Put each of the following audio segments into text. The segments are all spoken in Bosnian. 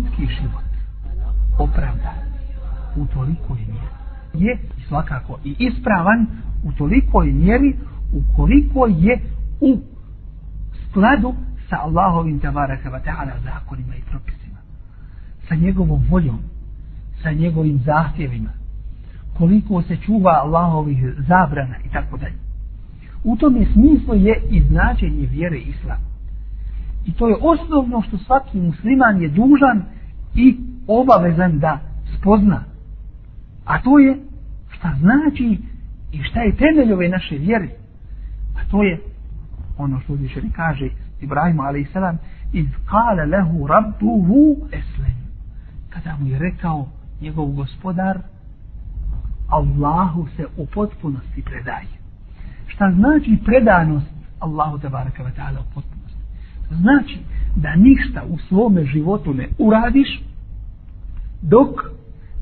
ljudski život opravdan u tolikoj mjeri. Je svakako i ispravan u tolikoj mjeri ukoliko je u skladu sa Allahovim tabaraka wa ta'ala zakonima i propisima. Sa njegovom voljom sa njegovim zahtjevima. Koliko se čuva Allahovih zabrana i tako dalje. U tom je smislu je i značenje vjere islama i to je osnovno što svaki musliman je dužan i obavezan da spozna a to je šta znači i šta je temelj ove naše vjere a to je ono što uzvišeni kaže Ibrahimu a.s. iz kale lehu rabbuhu eslem. kada mu je rekao njegov gospodar Allahu se u potpunosti predaje šta znači predanost Allahu tabaraka wa ta'ala u potpunosti znači da ništa u svome životu ne uradiš dok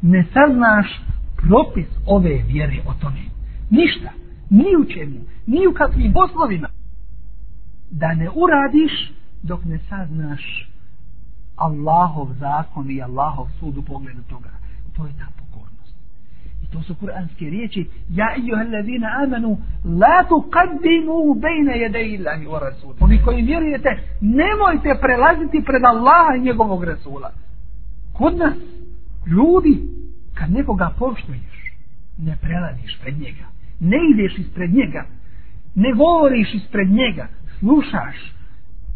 ne saznaš propis ove vjere o tome. Ništa. Ni u čemu. Ni u kakvim poslovima. Da ne uradiš dok ne saznaš Allahov zakon i Allahov sud u pogledu toga. To je ta to su kuranske riječi. Ja ijuha amanu, la tu kaddimu bejne jede illahi wa rasul. Oni koji vjerujete, nemojte prelaziti pred Allaha i njegovog rasula. Kod nas, ljudi, kad nekoga poštuješ, ne prelaziš pred njega. Ne ideš ispred njega. Ne govoriš ispred njega slušaš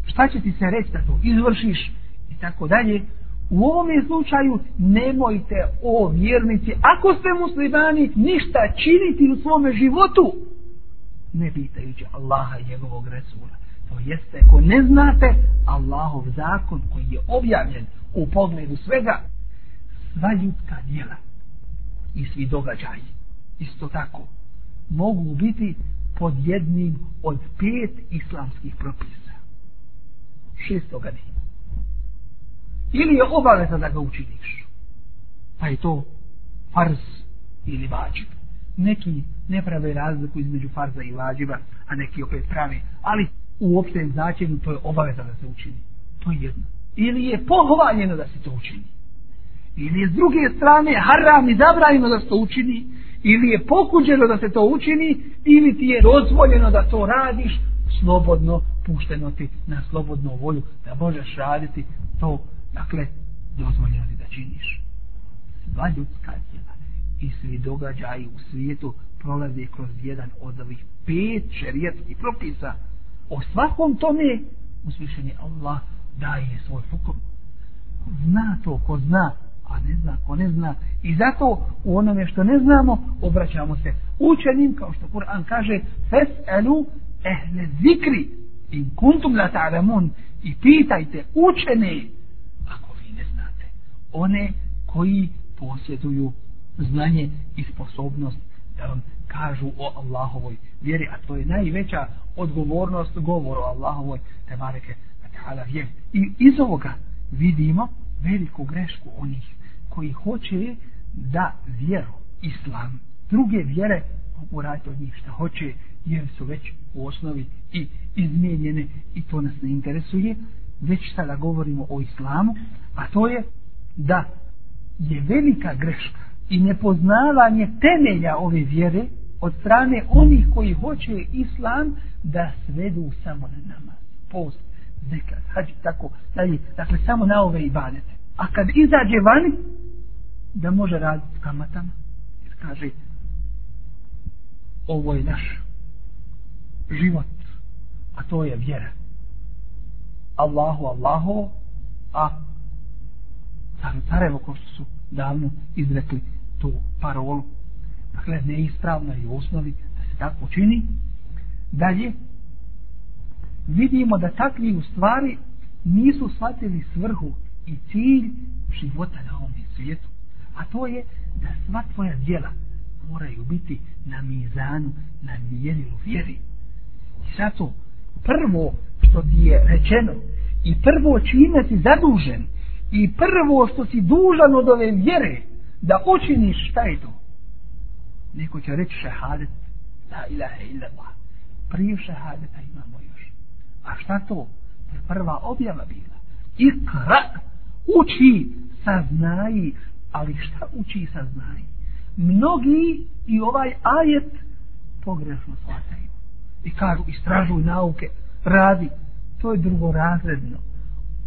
šta će ti se reći da to izvršiš i tako dalje u ovom slučaju nemojte o vjernici ako ste muslimani ništa činiti u svome životu ne pitajući Allaha i njegovog Resula to jeste ako ne znate Allahov zakon koji je objavljen u pogledu svega sva ljudska djela i svi događaji isto tako mogu biti pod jednim od pet islamskih propisa. Šestoga dina. Ili je obaveza da ga učiniš. Pa je to farz ili vađib. Neki ne prave razliku između farza i vađiba, a neki opet pravi. Ali u opštem značenju to je obaveza da se učini. To je jedno. Ili je pohvaljeno da se to učini. Ili je s druge strane haram i zabranjeno da se to učini ili je pokuđeno da se to učini ili ti je dozvoljeno da to radiš slobodno, pušteno ti na slobodnu volju da možeš raditi to dakle, dozvoljeno ti da činiš. Sva ljudska djela i svi događaji u svijetu prolaze kroz jedan od ovih pet šerijetskih propisa. O svakom tome uslišeni Allah daje svoj hukom. zna to ko zna a ne zna ko ne zna. I zato u onome što ne znamo obraćamo se učenim kao što Kur'an kaže fes'elu ehle zikri in kuntum la ta'lamun. I pitajte učene ako vi ne znate one koji posjeduju znanje i sposobnost da vam kažu o Allahovoj vjeri a to je najveća odgovornost govoru o Allahovoj te bareke ta'ala vjeri i iz ovoga vidimo veliku grešku onih koji hoće da vjeru, islam, druge vjere mogu raditi od njih šta hoće, jer su već u osnovi i izmijenjene i to nas ne interesuje, već sada govorimo o islamu, a to je da je velika greška i nepoznavanje temelja ove vjere od strane onih koji hoće islam da svedu samo na namaz, post, zekat, hađi, tako, dalje, dakle, samo na ove ibadete. A kad izađe vani, da može raditi kamatama, jer kaže, ovo je naš život, a to je vjera. Allahu, Allahu, a car, Sarajevo, ko što su davno izrekli tu parolu, dakle, neispravno je u osnovi da se tako čini. Dalje, vidimo da takvi u stvari nisu shvatili svrhu i cilj života na ovom svijetu. A to je da sva tvoja djela moraju biti na mizanu, na mjerilu vjeri. I zato prvo što ti je rečeno i prvo čime si zadužen i prvo što si dužan od ove vjere da učiniš šta je to? Neko će reći šehadet la ilaha illa Allah. Prije šehadeta imamo još. A šta to? To je prva objava bila. Ikra Uči saznaji, ali šta uči saznaji? Mnogi i ovaj ajet pogrešno shvataju. I kažu, istražuj nauke, radi. To je drugorazredno.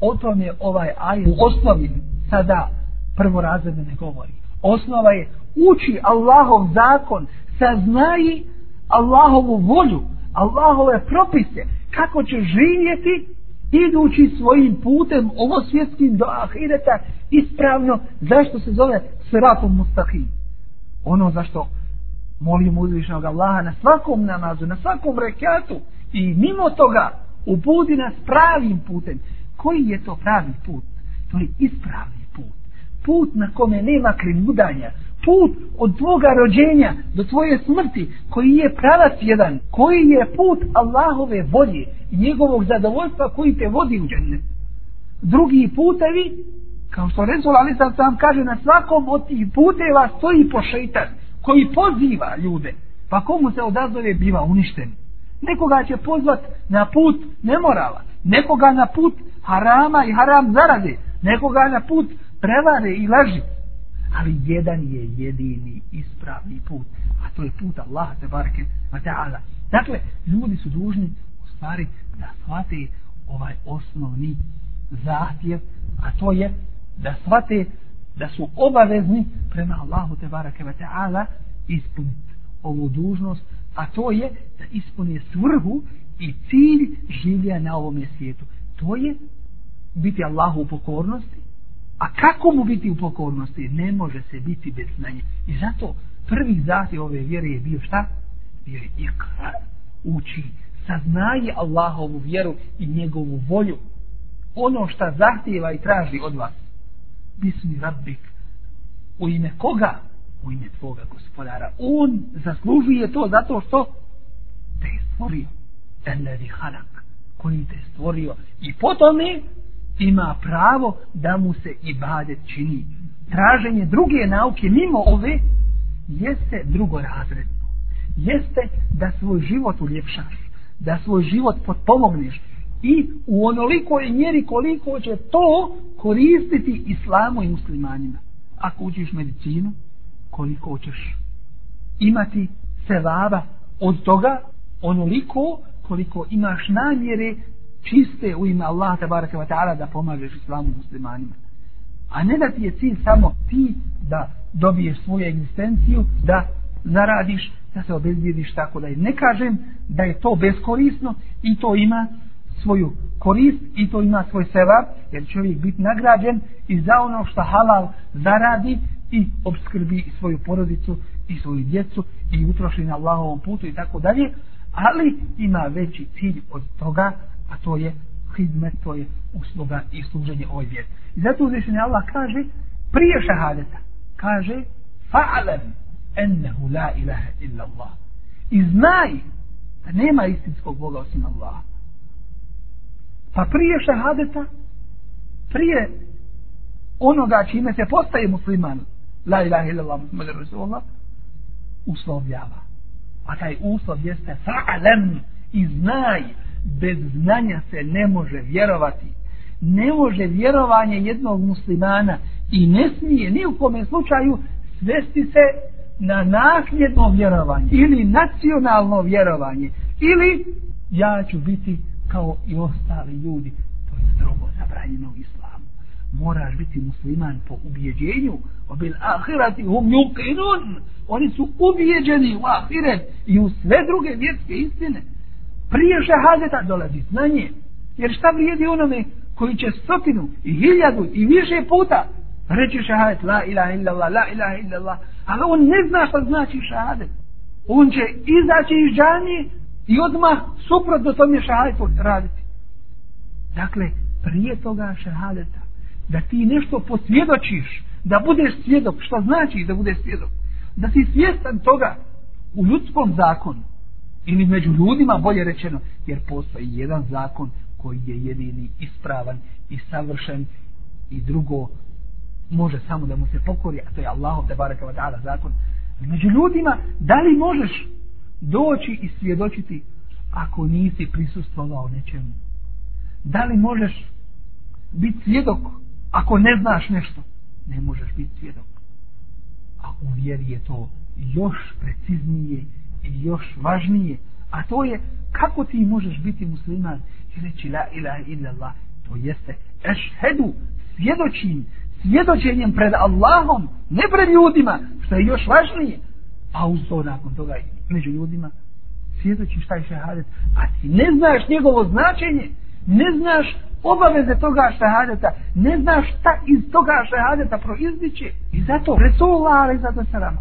O tom je ovaj ajet u osnovi sada prvorazredne ne govori. Osnova je uči Allahov zakon, saznaji Allahovu volju, Allahove propise, kako će živjeti idući svojim putem ovo svjetskim do ahireta ispravno, zašto se zove sratom mustahim. Ono zašto molim uzvišnog Allaha na svakom namazu, na svakom rekatu i mimo toga ubudi nas pravim putem. Koji je to pravi put? To je ispravni put. Put na kome nema krimudanja, put od tvoga rođenja do tvoje smrti, koji je pravac jedan, koji je put Allahove volje i njegovog zadovoljstva koji te vodi u džennet. Drugi putevi, kao što Resul Ali sam sam kaže, na svakom od tih puteva stoji po šeitan, koji poziva ljude, pa komu se odazove biva uništen. Nekoga će pozvat na put nemorala, nekoga na put harama i haram zarade, nekoga na put prevare i laži, ali jedan je jedini ispravni put a to je put Allaha te barke wa ta'ala. Dakle ljudi su dužni u stvari da shvate ovaj osnovni zahtjev a to je da shvate da su obavezni prema Allahu te barake wa ta'ala ispuniti ovu dužnost a to je da ispune svrhu i cilj življa na ovom svijetu. To je biti Allahu u pokornosti A kako mu biti u pokornosti? Ne može se biti bez znanja. I zato prvi zahtjev ove vjere je bio šta? Bio je ikra. Uči. Saznaje Allahovu vjeru i njegovu volju. Ono šta zahtjeva i traži od vas. Bismi rabbik. U ime koga? U ime tvoga gospodara. On zaslužuje to zato što te je stvorio. Enlevi halak Koji te je stvorio. I potom je ima pravo da mu se ibadet čini. Traženje druge nauke mimo ove jeste drugorazredno. Jeste da svoj život uljepšaš, da svoj život potpomogneš i u onolikoj mjeri koliko će to koristiti islamu i muslimanima. Ako učiš medicinu, koliko ćeš imati sevaba od toga, onoliko koliko imaš namjere čiste u ime Allah tabaraka wa ta'ala da pomažeš islamu muslimanima. A ne da ti je cilj samo ti da dobiješ svoju egzistenciju, da zaradiš, da se obezbijediš tako da je. Ne kažem da je to beskorisno i to ima svoju korist i to ima svoj sevap, jer čovjek biti nagrađen i za ono što halal zaradi i obskrbi svoju porodicu i svoju djecu i utroši na Allahovom putu i tako dalje, ali ima veći cilj od toga, a to je hidmet, to je usluga i služenje ovoj vjeri. I zato uzvišenje Allah kaže, prije šahadeta, kaže, fa'alam ennehu la ilaha illa Allah. I znaj da nema istinskog Boga osim Allaha. Pa prije šahadeta, prije onoga čime se postaje musliman, la ilaha illa Allah, muhammad rasulullah, uslovljava. A taj uslov jeste fa'alam i znaj bez znanja se ne može vjerovati. Ne može vjerovanje jednog muslimana i ne smije ni u kome slučaju svesti se na nasljedno vjerovanje ili nacionalno vjerovanje ili ja ću biti kao i ostali ljudi. To je strogo zabranjeno u islamu. Moraš biti musliman po ubjeđenju obil ahirati hum yuqinun. Oni su ubijeđeni u ahiret i u sve druge vjerske istine prije šehadeta dolazi znanje. Jer šta vrijedi onome koji će stotinu i hiljadu i više puta reći šehadet la ilaha illallah, la ilaha illallah, ali on ne zna šta znači šehadet. On će izaći iz džanije i odmah suprot do tome šehadetu raditi. Dakle, prije toga šehadeta, da ti nešto posvjedočiš, da budeš svjedok, šta znači da budeš svjedok? Da si svjestan toga u ljudskom zakonu, ili među ljudima bolje rečeno jer postoji jedan zakon koji je jedini ispravan i savršen i drugo može samo da mu se pokori a to je Allahov te baraka wa ta'ala zakon. Među ljudima da li možeš doći i svjedočiti ako nisi prisustvovao nečemu? Da li možeš biti svjedok Ako ne znaš nešto, ne možeš biti svjedok. A u vjeri je to još preciznije i još važnije. A to je kako ti možeš biti musliman i reći la ilaha illallah, To jeste ešhedu, svjedočim, svjedočenjem pred Allahom, ne pred ljudima, što je još važnije. pa uz to nakon toga među ljudima svjedočiš je šehadet, a ti ne znaš njegovo značenje, ne znaš obaveze toga šehadeta, ne znaš šta iz toga šehadeta proizdiće. I zato Resulullah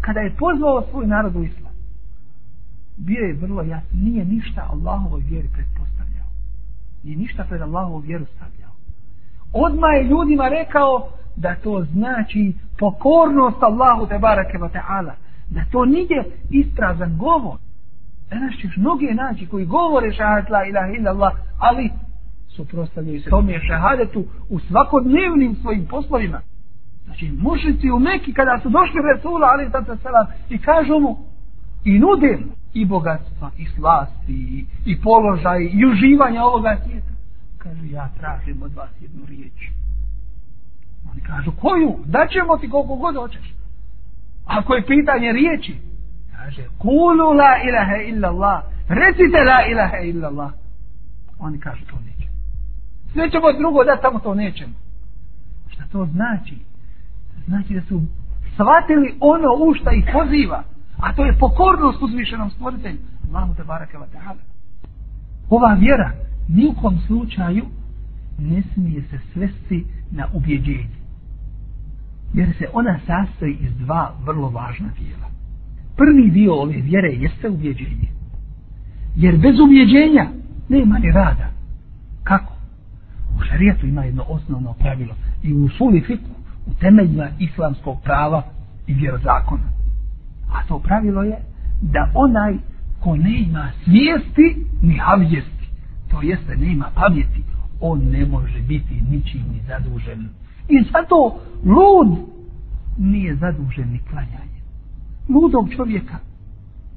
kada je pozvao svoj narod u islam, bio je vrlo jasno, nije ništa Allahovoj vjeri pretpostavljao. Nije ništa pred Allahovu vjeru stavljao. Odmah je ljudima rekao da to znači pokornost Allahu te barake wa ta'ala. Da to nije isprazan govor. Danas ćeš mnoge naći koji govore šahat la ilaha illa Allah, ali suprostavljaju se tome šahadetu u svakodnevnim svojim poslovima. Znači, mušici u Meki kada su došli Resula, ali sada sela, i kažu mu, i nude mu i bogatstva, i slasti, i, i položaj, i uživanja ovoga svijeta. Kažu, ja tražim od vas jednu riječ. Oni kažu, koju? Daćemo ti koliko god hoćeš. Ako je pitanje riječi, kaže, kulu la ilaha illa Allah, recite la ilaha illa Allah. Oni kažu, to neće. Sve ćemo drugo da samo to nećemo. Šta to znači? Znači da su shvatili ono u šta ih poziva. A to je pokornost uzvišenom stvoritelju. Allahu te baraka wa ta'ala. Ova vjera nikom slučaju ne smije se svesti na ubjeđenje. Jer se ona sastoji iz dva vrlo važna dijela. Prvi dio ove vjere jeste ubjeđenje. Jer bez ubjeđenja nema ni rada. Kako? U šarijetu ima jedno osnovno pravilo i u suli fiku, u temeljima islamskog prava i vjerozakona. A to pravilo je da onaj ko ne ima svijesti ni havjesti, to jeste ne ima pamjeti, on ne može biti ničim ni zadužen. I zato lud nije zadužen ni klanjanje. Ludog čovjeka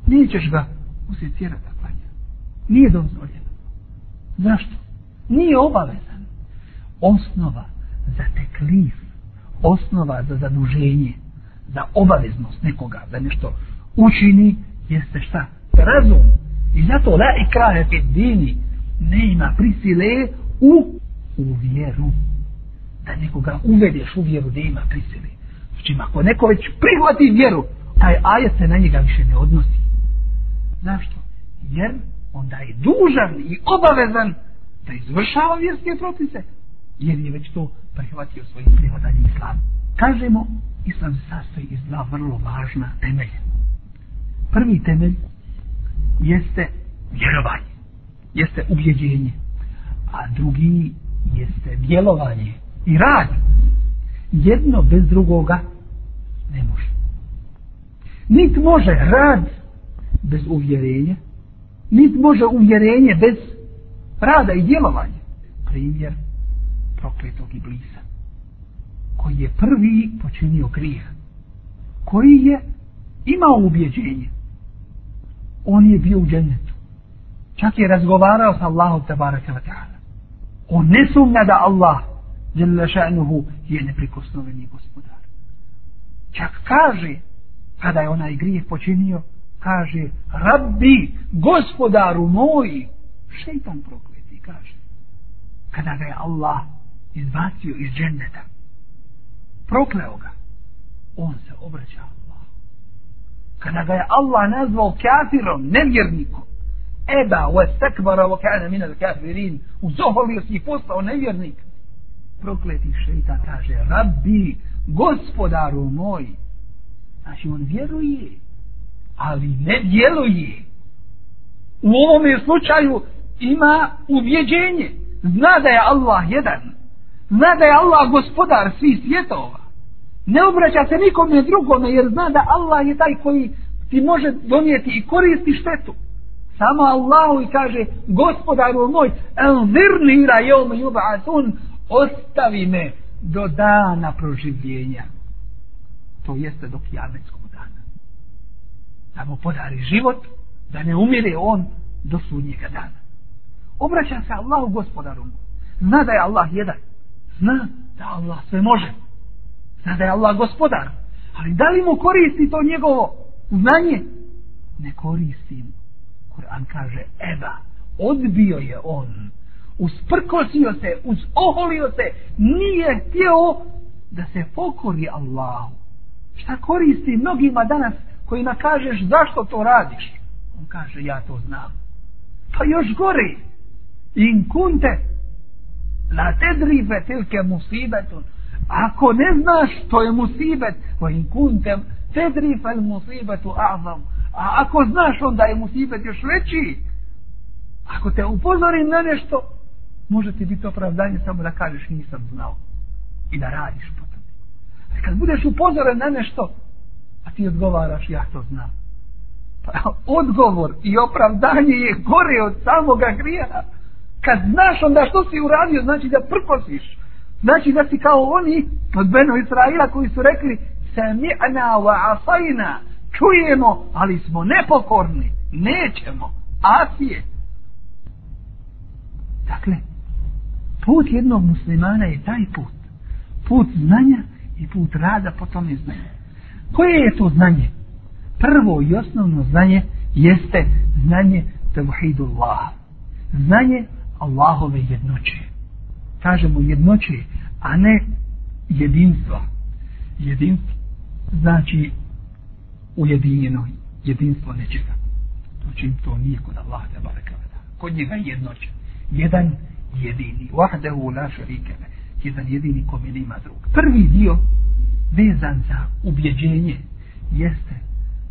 nećeš ga usjetjerati da klanja. Nije dozvoljeno. Zašto? Nije obavezan. Osnova za teklif, osnova za zaduženje, da obaveznost nekoga da nešto učini, jeste šta? Razum. I zato la ikrahe fit dini ne ima prisile u, u vjeru. Da nekoga uvedeš u vjeru da ima prisile. Znači, ako neko već prihvati vjeru, taj ajet se na njega više ne odnosi. Zašto? Jer onda je dužan i obavezan da izvršava vjerske propise, jer je već to prihvatio svojim prihvatanjem islamu. Kažemo, islam se sastoji iz dva vrlo važna temelja. Prvi temelj jeste vjerovanje, jeste ubjeđenje, a drugi jeste djelovanje i rad. Jedno bez drugoga ne može. Nit može rad bez uvjerenja, nit može uvjerenje bez rada i djelovanja. Primjer prokletog iblisa koji je prvi počinio grijeh, koji je imao ubjeđenje, on je bio u džennetu. Čak je razgovarao sa Allahom tabaraka wa ta'ala. On ne sumnja da Allah jalla ša'nuhu je neprikosnoveni gospodar. Čak kaže, kada je onaj grijeh počinio, kaže, rabbi, gospodaru moj, šeitan prokleti, kaže. Kada ga je Allah izbacio iz dženneta, prokleo ga, on se obraća Allah. Kada ga je Allah nazvao kafirom, nevjernikom, eba wa stakbara wa kana min al kafirin, uzoholio si i postao nevjernik, prokleti šeita kaže, rabbi, gospodaru moj, znači on vjeruje, ali ne djeluje. U ovom slučaju ima ubjeđenje, zna da je Allah jedan, zna da je Allah gospodar svih svjetova, ne obraća se nikome drugome jer zna da Allah je taj koji ti može donijeti i koristi štetu. Samo Allahu i kaže gospodaru moj elzirni ira jom yub'atun ostavi me do dana proživljenja. To jeste do kijametskog dana. Da mu podari život, da ne umire on do sudnjega dana. Obraća se Allahu gospodaru. Zna da je Allah jedan. Zna da Allah sve može. Zna da je Allah gospodar. Ali da li mu koristi to njegovo znanje? Ne koristi mu. Kur'an kaže, eba, odbio je on. Usprkosio se, uzoholio se, nije htio da se pokori Allahu. Šta koristi mnogima danas koji kažeš zašto to radiš? On kaže, ja to znam. Pa još gore. In kunte la tedrife tilke musibetun. Ako ne znaš, što je musibet. ko in kuntem, tedri fel musibetu a'zam. A ako znaš, onda je musibet još veći. Ako te upozorim na nešto, može ti biti opravdanje samo da kažeš nisam znao. I da radiš po tome. Ali kad budeš upozoren na nešto, a ti odgovaraš, ja to znam. Pa odgovor i opravdanje je gore od samoga grija. Kad znaš onda što si uradio, znači da prkosiš. Znači da si kao oni od Beno Israila koji su rekli Sami'na wa asajna čujemo, ali smo nepokorni. Nećemo. Asije. Dakle, put jednog muslimana je taj put. Put znanja i put rada po tome znanje Koje je to znanje? Prvo i osnovno znanje jeste znanje Tevhidullah. Znanje Allahove jednoće. Kažemo jednoće, a ne jedinstva. Jedinstvo znači ujedinjeno jedinstvo nečega. Znači to nije kod Allah te barakavada. Kod njega jednoća. Jedan jedini. Wahdehu la šarikeme. Jedan jedini kome nema drug. Prvi dio vezan za ubjeđenje jeste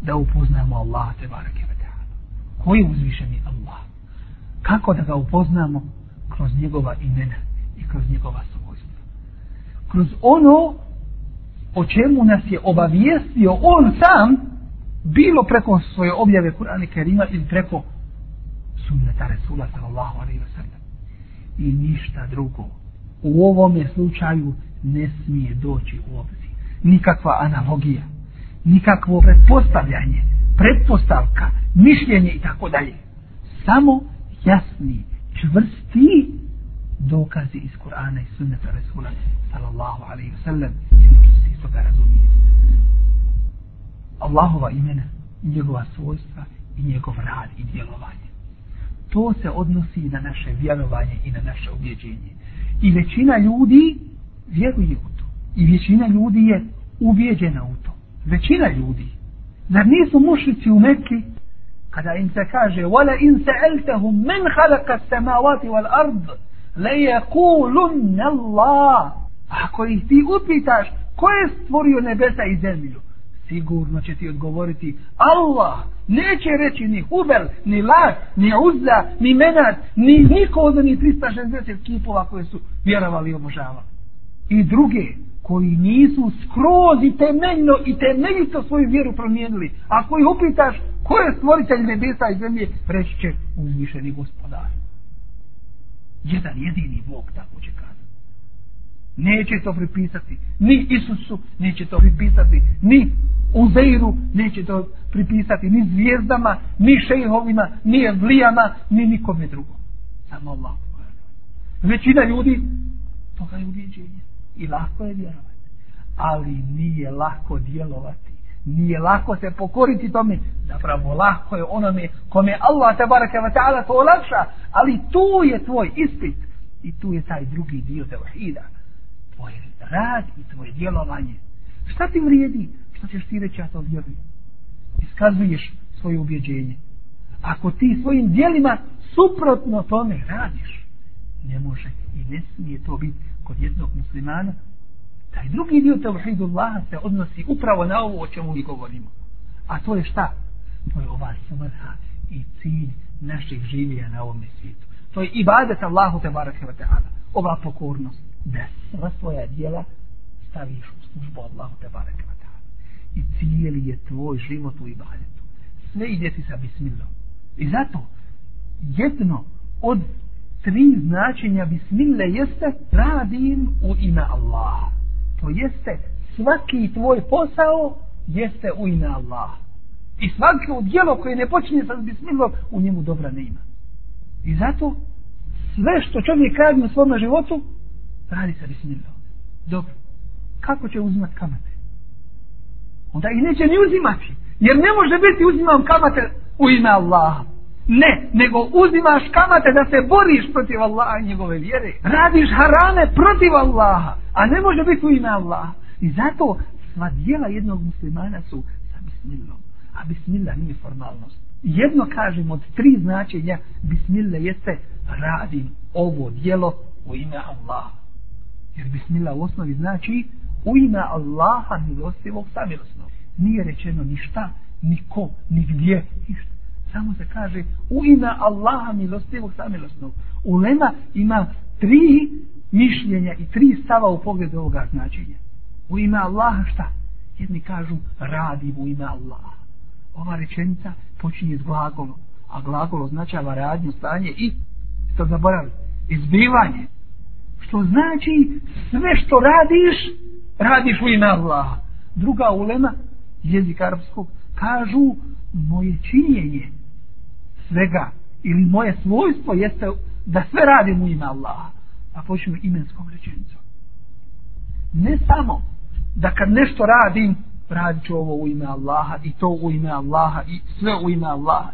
da upoznamo Allah te barakavada. Koji je uzvišeni Allah? Kako da ga upoznamo? Kroz njegova imena kroz njegova svojstva. Kroz ono o čemu nas je obavijestio on sam, bilo preko svoje objave Kur'ana Kerima ili preko sunneta Resula sallallahu alaihi wa sallam. I ništa drugo. U ovome slučaju ne smije doći u obzir nikakva analogija, nikakvo pretpostavljanje, pretpostavka, mišljenje i tako dalje. Samo jasni, čvrsti dokazi iz Kur'ana i sunneta Resula sallallahu alaihi wa sallam i se isto razumije. Allahova imena, njegova svojstva i njegov rad i djelovanje. To se odnosi na naše vjerovanje i na naše objeđenje. I većina ljudi vjeruje u to. I većina ljudi je ubijeđena u to. Većina ljudi. Zar nisu mušlici u Mekki kada im se kaže wala in sa'altahum man khalaqa as-samawati wal le la yaqulun Allah ako ih ti upitaš ko je stvorio nebesa i zemlju sigurno će ti odgovoriti Allah neće reći ni Hubel, ni Lat, ni Uzza, ni Menat, ni niko od onih 360 kipova koje su vjerovali i obožavali. I druge, koji nisu skroz i temeljno i temeljito svoju vjeru promijenili. Ako ih upitaš ko je stvoritelj nebesa i zemlje, reći će uzvišeni gospodar. Jedan jedini Bog tako će kazati. Neće to pripisati ni Isusu, neće to pripisati ni Uzeiru, neće to pripisati ni zvijezdama, ni šejhovima, ni evlijama, ni nikome drugom. Samo Allah. Većina ljudi, toga je uvjeđenje. I lako je vjerovati. Ali nije lako djelovati. Nije lako se pokoriti tome. Zapravo lako je onome kome Allah te baraka wa ta'ala to olakša. Ali tu je tvoj ispit. I tu je taj drugi dio tevhida. Tvoj rad i tvoje djelovanje. Šta ti vrijedi? Šta ćeš ti reći, ja to vjerujem? Iskazuješ svoje ubjeđenje. Ako ti svojim dijelima suprotno tome radiš, ne može i ne smije to biti kod jednog muslimana, taj drugi dio tevhidu Allaha se odnosi upravo na ovo o čemu mi govorimo. A to je šta? To je ova svrha i cilj naših življa na ovom svijetu. To je ibadet Allahu te barake wa ta'ala. Ova pokornost. Da sva svoja dijela staviš u službu Allahu te barake wa ta'ala. I cijeli je tvoj život u ibadetu. Sve ide ti sa bismillah. I zato jedno od tri značenja bismille jeste radim u ime Allaha. To jeste svaki tvoj posao jeste u ime Allaha. I svako djelo koje ne počinje sa bismilom, u njemu dobra ne ima. I zato sve što čovjek radi u svom životu, radi sa bismilom. Dobro. Kako će uzimati kamate? Onda i neće ni uzimati. Jer ne može biti uzimam kamate u ime Allaha. Ne, nego uzimaš kamate da se boriš protiv Allaha i njegove vjere. Radiš harame protiv Allaha, a ne može biti u ime Allaha. I zato sva dijela jednog muslimana su sa bismillom. A bismillah nije formalnost. Jedno kažem od tri značenja bismillah jeste radim ovo dijelo u ime Allaha. Jer bismillah u osnovi znači u ime Allaha milostivog samilosnog. Nije rečeno ništa, niko, nigdje, ništa. Samo se kaže u ime Allaha milostivog samilosnog. Ulema ima tri mišljenja i tri stava u pogledu ovoga značenja. U ime Allaha šta? Jedni kažu radim u ime Allaha. Ova rečenica počinje s glagolom. A glagol označava radnju, stanje i to zaboravim, izbivanje. Što znači sve što radiš, radiš u ime Allaha. Druga ulema, jezik arapskog, kažu moje činjenje svega ili moje svojstvo jeste da sve radim u ime Allaha. Pa počnemo imenskom rečenicom. Ne samo da kad nešto radim, radit ću ovo u ime Allaha i to u ime Allaha i sve u ime Allaha.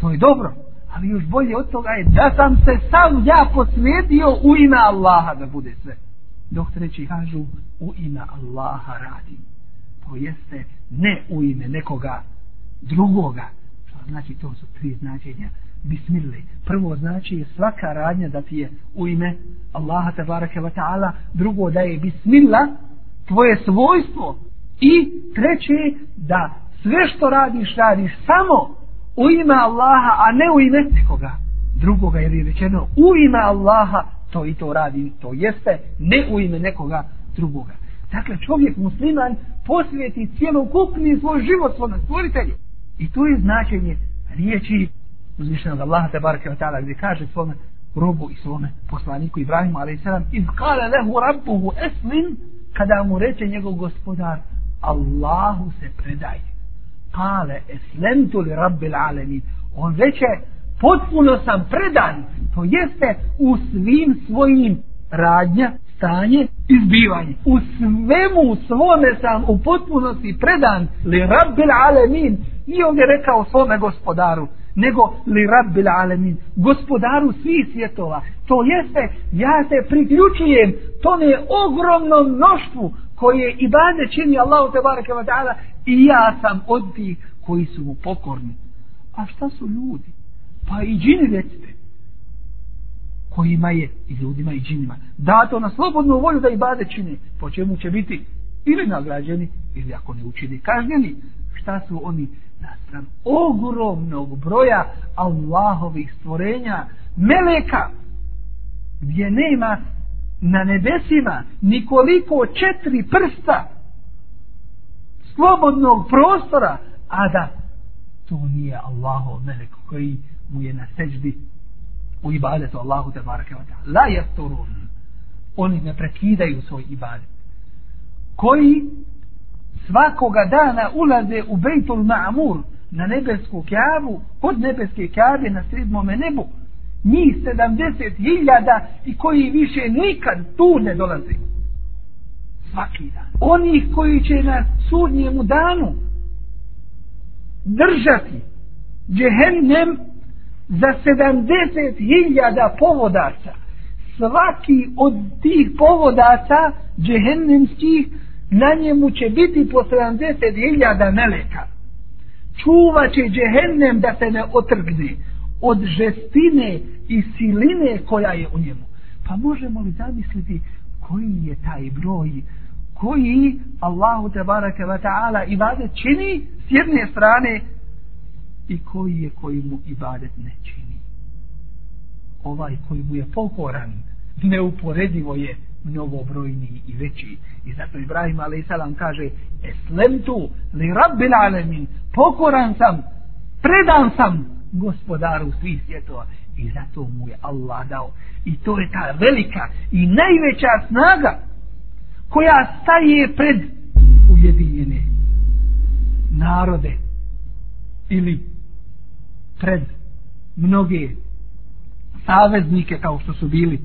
To je dobro. Ali još bolje od toga je da sam se sam ja posvetio u ime Allaha da bude sve. Dok treći kažu u ime Allaha radim. To jeste ne u ime nekoga drugoga. Znači to su tri značenja. Bismillah. Prvo znači je svaka radnja da ti je u ime Allaha tabaraka wa ta'ala. Drugo da je bismillah tvoje svojstvo. I treće da sve što radiš radiš samo u ime Allaha, a ne u ime nekoga drugoga, jer je rečeno u ime Allaha, to i to radi, to jeste, ne u ime nekoga drugoga. Dakle, čovjek musliman posvijeti cijelokupni svoj život svom stvoritelju. I to je značenje riječi uzvišenog Allaha te barake wa ta'ala gdje kaže svome robu i svome poslaniku Ibrahimu a.s. iz kale lehu rabbuhu eslim kada mu reče njegov gospodar Allahu se predaj. Kale eslemtu li rabbil alemin on reče potpuno sam predan to jeste u svim svojim radnja stanje izbivanje. U svemu svome sam u potpunosti predan li rabbil alemin nije ovdje rekao svome gospodaru nego li rabbil alemin gospodaru svih svjetova to jeste ja se priključujem to ne ogromno mnoštvu koje i bade čini Allahu te bareke ve taala i ja sam od tih koji su mu pokorni. A šta su ljudi? Pa i džini recite. Kojima je i ljudima i džinima. Dato na slobodnu volju da i bade čini. Po čemu će biti ili nagrađeni ili ako ne učini kažnjeni. Šta su oni nastran ogromnog broja Allahovih stvorenja meleka gdje nema na nebesima nikoliko četiri prsta slobodnog prostora a da to nije Allahov melek koji mu je na seđbi u ibadetu Allahu te barake wa ta'ala. La jasturun oni ne prekidaju svoj ibadet. Koji svakoga dana ulaze u Bejtul Ma'mur na nebesku kjavu od nebeske kjave na sredmome nebu njih sedamdeset hiljada i koji više nikad tu ne dolaze. Svaki dan. Onih koji će na sudnjemu danu držati džehennem za sedamdeset hiljada povodaca. Svaki od tih povodaca džehennemskih na njemu će biti po sedamdeset hiljada meleka. Čuvaće džehennem da se ne otrgne od žestine i siline koja je u njemu. Pa možemo li zamisliti koji je taj broj koji Allahu te barake wa ta'ala ibadet čini s jedne strane i koji je koji mu ibadet ne čini. Ovaj koji mu je pokoran neuporedivo je mnogobrojni i veći. I zato Ibrahim a.s. kaže Eslem tu li rabbil alemin pokoran sam, predan sam gospodaru svih svjetova i zato mu je Allah dao i to je ta velika i najveća snaga koja staje pred ujedinjene narode ili pred mnoge saveznike kao što su bili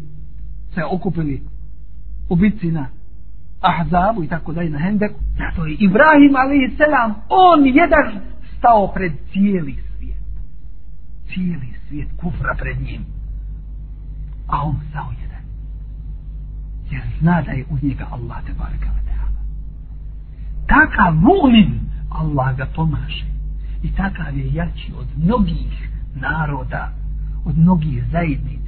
se okupili u bitci na Ahzabu i tako dalje na Hendeku. Zato je Ibrahim a.s. selam, on jedan stao pred cijeli svijet. Cijeli svijet kufra pred njim. A on stao jedan. Jer zna da je uz njega Allah te baraka wa ta'ala. Takav mu'min Allah ga pomaže. I takav je jači od mnogih naroda, od mnogih zajednica.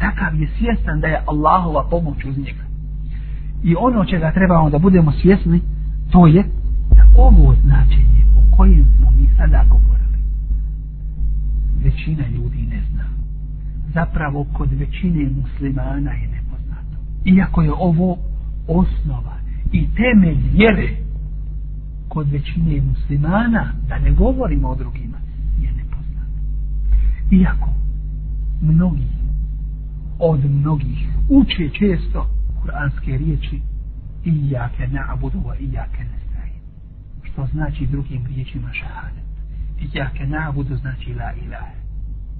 Takav je svjestan da je Allahova pomoć uz njega. I ono čega trebamo da budemo svjesni, to je da ovo značenje o kojem smo mi sada govorili, većina ljudi ne zna. Zapravo kod većine muslimana je nepoznato. Iako je ovo osnova i temelj vjere kod većine muslimana, da ne govorimo o drugima, je nepoznato. Iako mnogi od mnogih uče često kuranske riječi i jake na'budu wa i jake. Što znači drugim riječima šahadet. I jake na'budu znači la ilahe.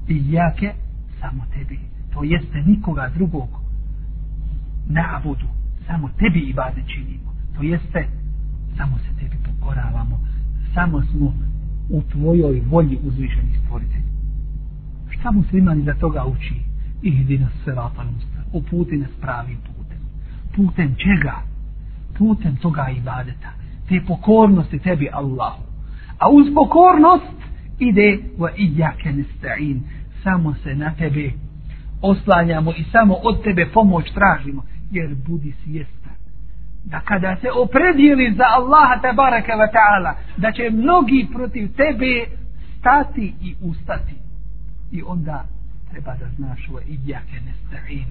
I jake samo tebi. To jeste nikoga drugog na'budu. Samo tebi ibade činimo. To jeste samo se tebi pokoravamo. Samo smo u tvojoj volji uzvišeni stvoritelji. Šta muslimani za toga uči? Ihdina sirata musta. Uputi nas pravim putem putem čega? Putem toga ibadeta. Te pokornosti tebi Allahu. A uz pokornost ide wa iyyaka nesta'in. Samo se na tebe oslanjamo i samo od tebe pomoć tražimo. Jer budi svjestan. Da kada se opredijeli za Allaha te baraka wa ta'ala, da će mnogi protiv tebe stati i ustati. I onda treba da znaš wa iyake nesta'in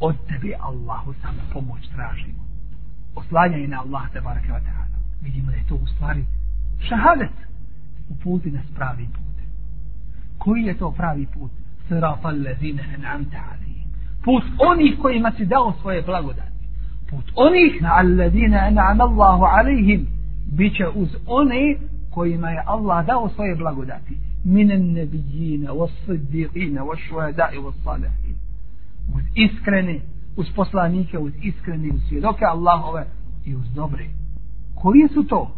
od tebe Allahu samo pomoć tražimo. Oslanjaj na Allah te barake wa ta'ala. Vidimo da je to u stvari šahadet. Uputi nas pravi put. Koji je to pravi put? Sirata lezine en'amta alijim. Put onih kojima si dao svoje blagodati. Put onih na alledine en'am Allahu alijim. Biće uz one kojima je Allah dao svoje blagodati. Siddiqina, was šuhadai, was salihin uz iskrene, uz poslanike, uz iskrene, uz svjedoke Allahove i uz dobre. Koji su to?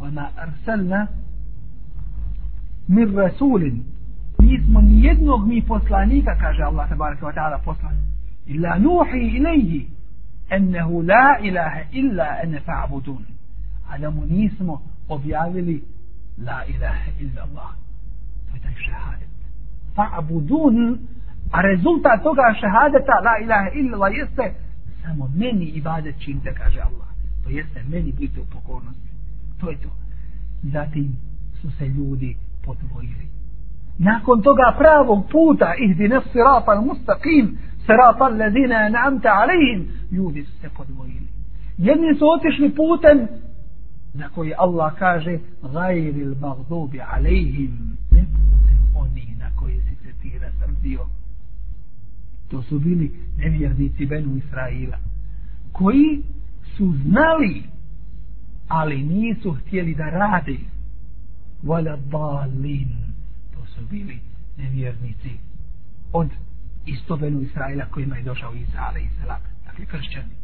Ona arsalna mir rasulin. Nismo nijednog mi poslanika, kaže Allah tabaraka wa ta'ala poslan. Illa nuhi ilaihi ennehu la ilaha illa ene fa'budun. A da mu nismo objavili la ilaha illa Allah. Taj šehadet. Fa'budun A rezultat toga šehadeta la ilaha illa jeste samo meni ibadet činite, kaže Allah. To jeste meni biti u pokornosti. To je to. Zatim su se ljudi podvojili. Nakon toga pravog puta ihdine sirata mustaqim sirata allazina an'amta alejhim ljudi su se podvojili. Jedni su otišli putem za koji Allah kaže gajril magdubi alejhim ne putem oni na koji si se ti rasrdio to su bili nevjernici Benu Israila, koji su znali, ali nisu htjeli da rade. Vala balin, to su bili nevjernici od isto Benu Israila kojima je došao Izraela i Selam, dakle kršćani,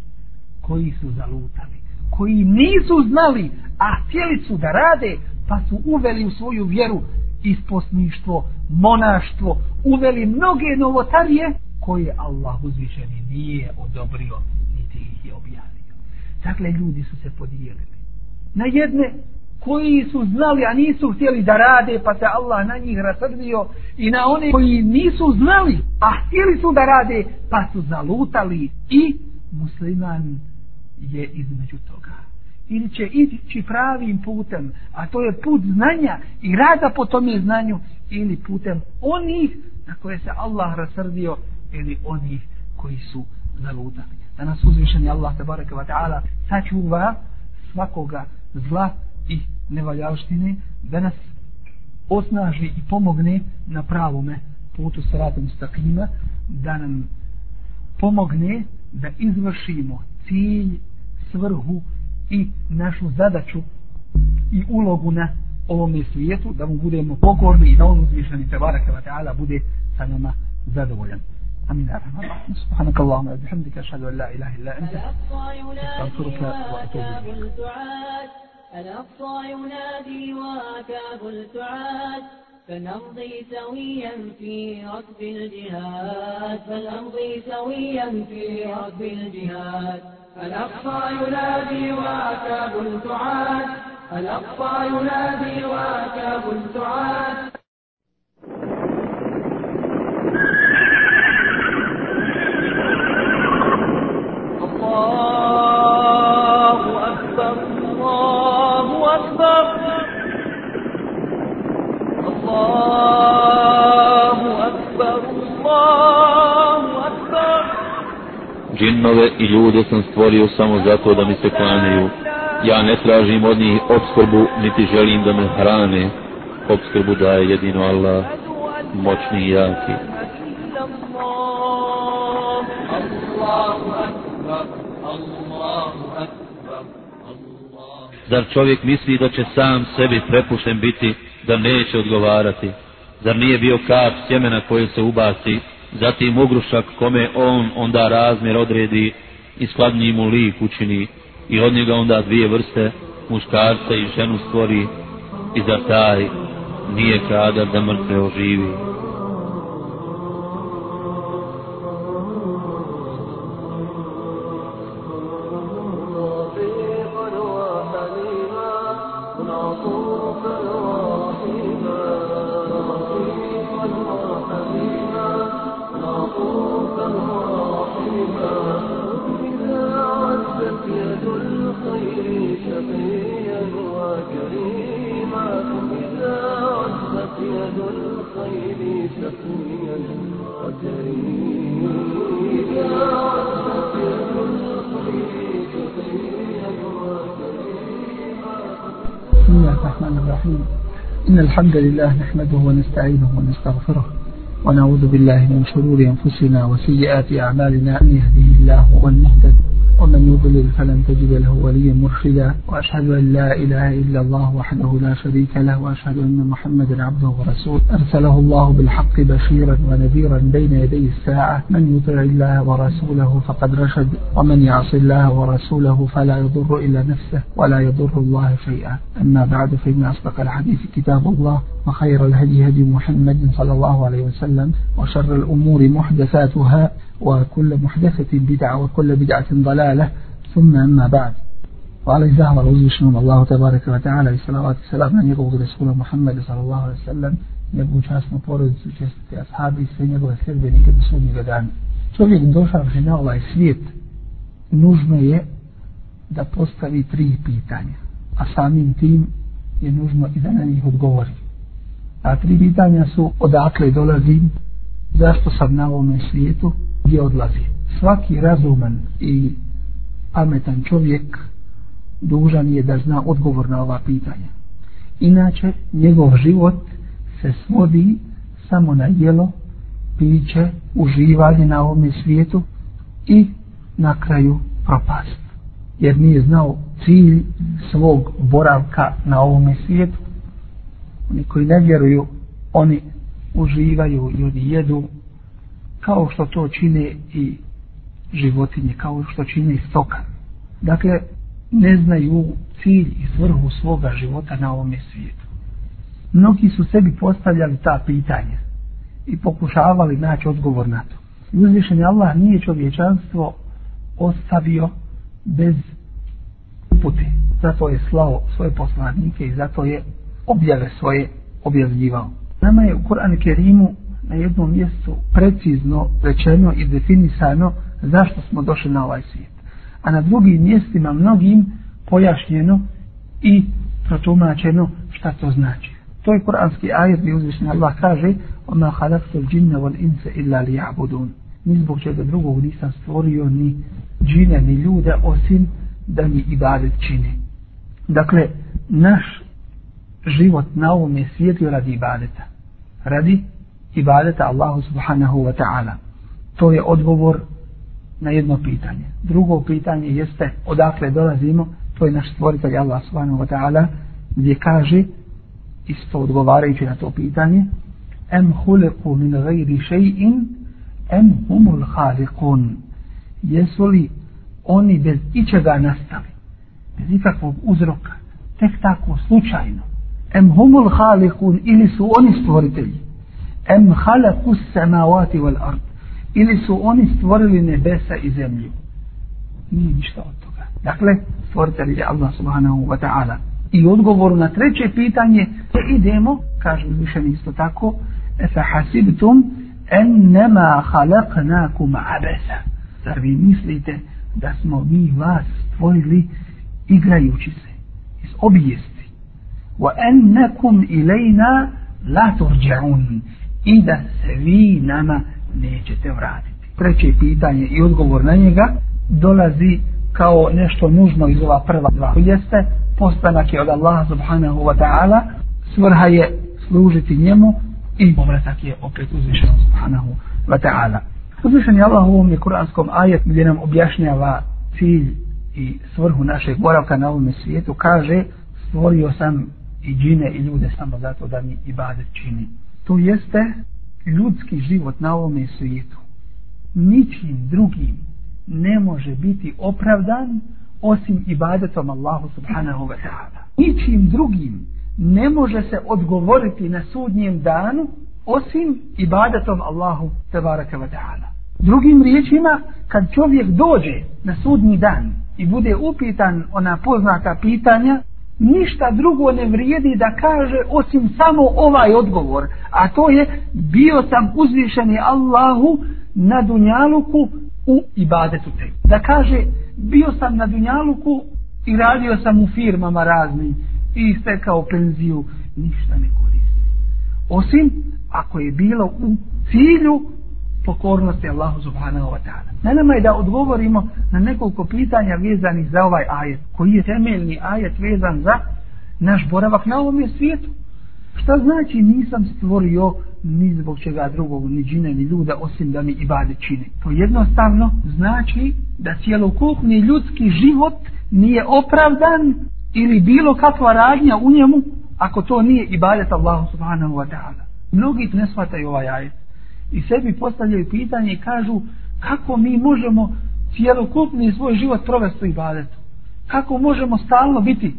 koji su zalutali, koji nisu znali, a htjeli su da rade, pa su uveli u svoju vjeru isposništvo, monaštvo, uveli mnoge novotarije, koje Allah uzvišeni nije odobrio niti ih je objavio. Dakle, ljudi su se podijelili. Na jedne koji su znali, a nisu htjeli da rade, pa se Allah na njih rasrdio i na one koji nisu znali, a htjeli su da rade, pa su zalutali i musliman je između toga. Ili će ići pravim putem, a to je put znanja i rada po tom znanju, ili putem onih na koje se Allah rasrdio ili onih koji su zalutali. Da nas uzvišeni Allah tabaraka wa ta'ala sačuva svakoga zla i nevaljalštine, da nas osnaži i pomogne na pravome putu sratom stakima, da nam pomogne da izvršimo cilj, svrhu i našu zadaću i ulogu na ovome svijetu, da mu budemo pokorni i da on uzvišeni tabaraka wa ta'ala bude sa nama zadovoljan. الرحيم سبحانك اللهم وبحمدك اشهد ان لا اله الا انت استغفرك واتوب اليك الاقصى ينادي وكاب التعاد فنمضي سويا في ركب الجهاد فنمضي سويا في ركب الجهاد الأقصى ينادي وكاب تعاد الأقصى ينادي وكاب تعاد džinove i ljude sam stvorio samo zato da mi se klanjaju. Ja ne tražim od njih obskrbu, niti želim da me hrane. Obskrbu daje jedino Allah, moćni i jaki. Zar čovjek misli da će sam sebi prepušten biti, da neće odgovarati? Zar nije bio kap sjemena koje se ubaci, zatim ogrušak kome on onda razmjer odredi i skladniji mu lik učini i od njega onda dvije vrste muškarca i ženu stvori i za taj nije kadar da mrtve oživi. الحمد لله نحمده ونستعينه ونستغفره ونعوذ بالله من شرور أنفسنا وسيئات أعمالنا أن يهده الله هو المهتد. ومن يضلل فلن تجد له وليا مرشدا. وأشهد أن لا إله إلا الله وحده لا شريك له وأشهد أن محمدا عبده ورسوله. أرسله الله بالحق بشيرا ونذيرا بين يدي الساعة. من يطع الله ورسوله فقد رشد ومن يعص الله ورسوله فلا يضر إلا نفسه ولا يضر الله شيئا. أما بعد فإن أصدق الحديث كتاب الله وخير الهدي هدي محمد صلى الله عليه وسلم وشر الأمور محدثاتها. وكل محدثة بدعة وكل بدعة ضلالة ثم أما بعد. وعلى الزهر والعزو شنوم الله تبارك وتعالى بسلامات السلام من يقوق رسول محمد صلى الله عليه وسلم يقوق جاسم بورد جاسم أصحابي سن يقوق سر بني كدسون يقدان شوفيك دوشا رحنا الله سويت نجمة دا postavi tri pitanja a samim tim je nužno i da na njih odgovori. A tri pitanja su odakle dolazim, zašto sam na ovom svijetu, gdje odlazi. Svaki razuman i pametan čovjek dužan je da zna odgovor na ova pitanja. Inače, njegov život se svodi samo na jelo, piće, uživanje na ovom svijetu i na kraju propast. Jer nije znao cilj svog boravka na ovom svijetu. Oni koji ne vjeruju, oni uživaju i oni jedu kao što to čine i životinje, kao što čine i stoka. Dakle, ne znaju cilj i svrhu svoga života na ovom svijetu. Mnogi su sebi postavljali ta pitanja i pokušavali naći odgovor na to. Uzvišen je Allah nije čovječanstvo ostavio bez upute. Zato je slao svoje poslanike i zato je objave svoje objavljivao. Nama je u Kur'an Kerimu na jednom mjestu precizno rečeno i definisano zašto smo došli na ovaj svijet. A na drugim mjestima mnogim pojašnjeno i protumačeno šta to znači. To je kuranski ajet gdje uzvišnji Allah kaže Oma halaktu džinne wal insa illa li ja'budun. Ni zbog čega drugog nisam stvorio ni džine ni ljude osim da mi ibadet čini. Dakle, naš život na ovom svijetu radi ibadeta. Radi ibadeta Allahu subhanahu wa ta'ala. To je odgovor na jedno pitanje. Drugo pitanje jeste odakle dolazimo, to je naš stvoritelj Allah subhanahu wa ta'ala gdje kaže isto odgovarajući na to pitanje em huleku min gajri še'in em humul halikun jesu li oni bez ičega nastali bez ikakvog uzroka tek tako slučajno em humul halikun ili su oni stvoritelji em halakus samavati wal ard. Ili su oni stvorili nebesa i zemlju. Nije ništa od toga. Dakle stvoritelj je Allah subhanahu wa ta'ala. I odgovoru na treće pitanje e, idemo kaže uzvišeni isto tako efa hasibtum ennema halaknakum abesa. Zar vi mislite da smo mi vas stvorili igrajući se iz obijesti? Wa ennekum ilajna la turđaun i da se vi nama nećete vratiti. Treće pitanje i odgovor na njega dolazi kao nešto nužno iz ova prva dva. Jeste postanak je od Allaha subhanahu wa ta'ala svrha je služiti njemu i povratak je opet uzvišenom subhanahu wa ta'ala. Uzvišen je Allah u ovom kuranskom ajet gdje nam objašnjava cilj i svrhu našeg boravka na ovom svijetu. Kaže stvorio sam i džine i ljude samo zato da mi ibadet čini to jeste ljudski život na ovom svijetu ničim drugim ne može biti opravdan osim ibadetom Allahu subhanahu wa ta'ala. Ničim drugim ne može se odgovoriti na sudnjem danu osim ibadetom Allahu tabaraka wa ta'ala. Drugim riječima, kad čovjek dođe na sudnji dan i bude upitan ona poznata pitanja, ništa drugo ne vrijedi da kaže osim samo ovaj odgovor, a to je bio sam uzvišeni Allahu na dunjaluku u ibadetu te. Da kaže bio sam na dunjaluku i radio sam u firmama raznim i stekao penziju, ništa ne koristi. Osim ako je bilo u cilju pokornosti Allahu subhanahu wa ta'ala. Na nama je da odgovorimo na nekoliko pitanja vezanih za ovaj ajet, koji je temeljni ajet vezan za naš boravak na ovom svijetu. Šta znači nisam stvorio ni zbog čega drugog, ni džine, ni ljuda, osim da mi ibade čine. To jednostavno znači da cijelokupni ljudski život nije opravdan ili bilo kakva radnja u njemu ako to nije ibadet Allahu subhanahu wa ta'ala. Mnogi ne shvataju ovaj ajet i sebi postavljaju pitanje i kažu kako mi možemo cijelokupni svoj život provesti u ibadetu. Kako možemo stalno biti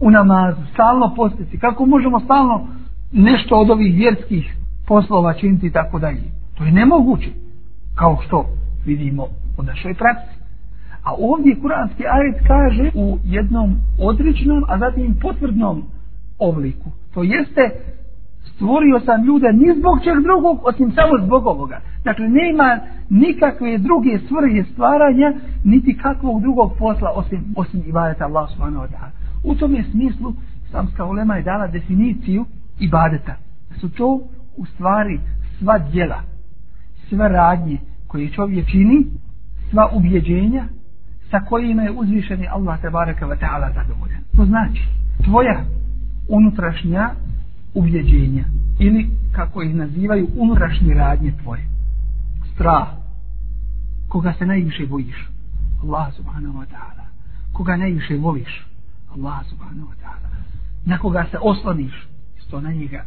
u namazu, stalno postiti, kako možemo stalno nešto od ovih vjerskih poslova činiti i tako dalje. To je nemoguće, kao što vidimo u našoj praksi. A ovdje kuranski ajet kaže u jednom odričnom, a zatim potvrdnom obliku. To jeste, stvorio sam ljude ni zbog čeg drugog, osim samo zbog ovoga. Dakle, nema nikakve druge svrhe stvaranja, niti kakvog drugog posla, osim, osim ibadeta Allah subhanahu wa ta'ala. U tom je smislu, islamska ulema je dala definiciju ibadeta. Su to u stvari sva djela, sva radnje koje čovjek čini, sva ubjeđenja sa kojima je uzvišeni Allah tabaraka wa ta'ala zadovoljan. To znači tvoja unutrašnja ubjeđenja ili kako ih nazivaju unutrašnje radnje tvoje. Strah. Koga se najviše bojiš? Allah subhanahu wa ta'ala. Koga najviše voliš? Allah subhanahu wa ta'ala. Na koga se osloniš? Isto na njega.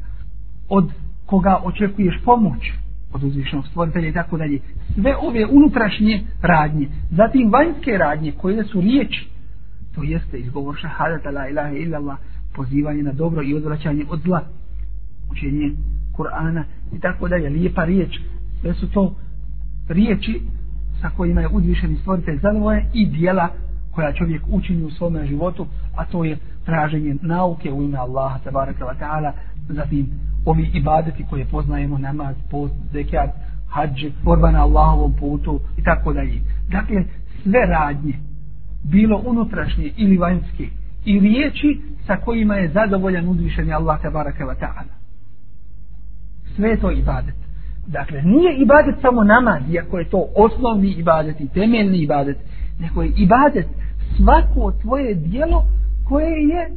Od koga očekuješ pomoć? Od uzvišenog stvoritelja i tako dalje. Sve ove unutrašnje radnje. Zatim vanjske radnje koje su riječi. To jeste izgovor šahadata la ilaha illa Allah. Pozivanje na dobro i odvraćanje od zla. Učenje Kur'ana i tako dalje. Lijepa riječ. Sve su to riječi sa kojima je uzvišeni stvoritelj zadovoljen i dijela koja čovjek učini u svome životu, a to je traženje nauke u ime Allaha tabaraka wa ta'ala, zatim ovi ibadeti koje poznajemo, namaz, post, zekat, hađ, borba na Allahovom putu i tako dalje. Dakle, sve radnje, bilo unutrašnje ili vanjske, i riječi sa kojima je zadovoljan uzvišeni Allah tabaraka wa ta'ala. Sve to ibadet. Dakle, nije ibadet samo namaz, iako je to osnovni ibadet i temeljni ibadet, nego je ibadet svako tvoje dijelo koje je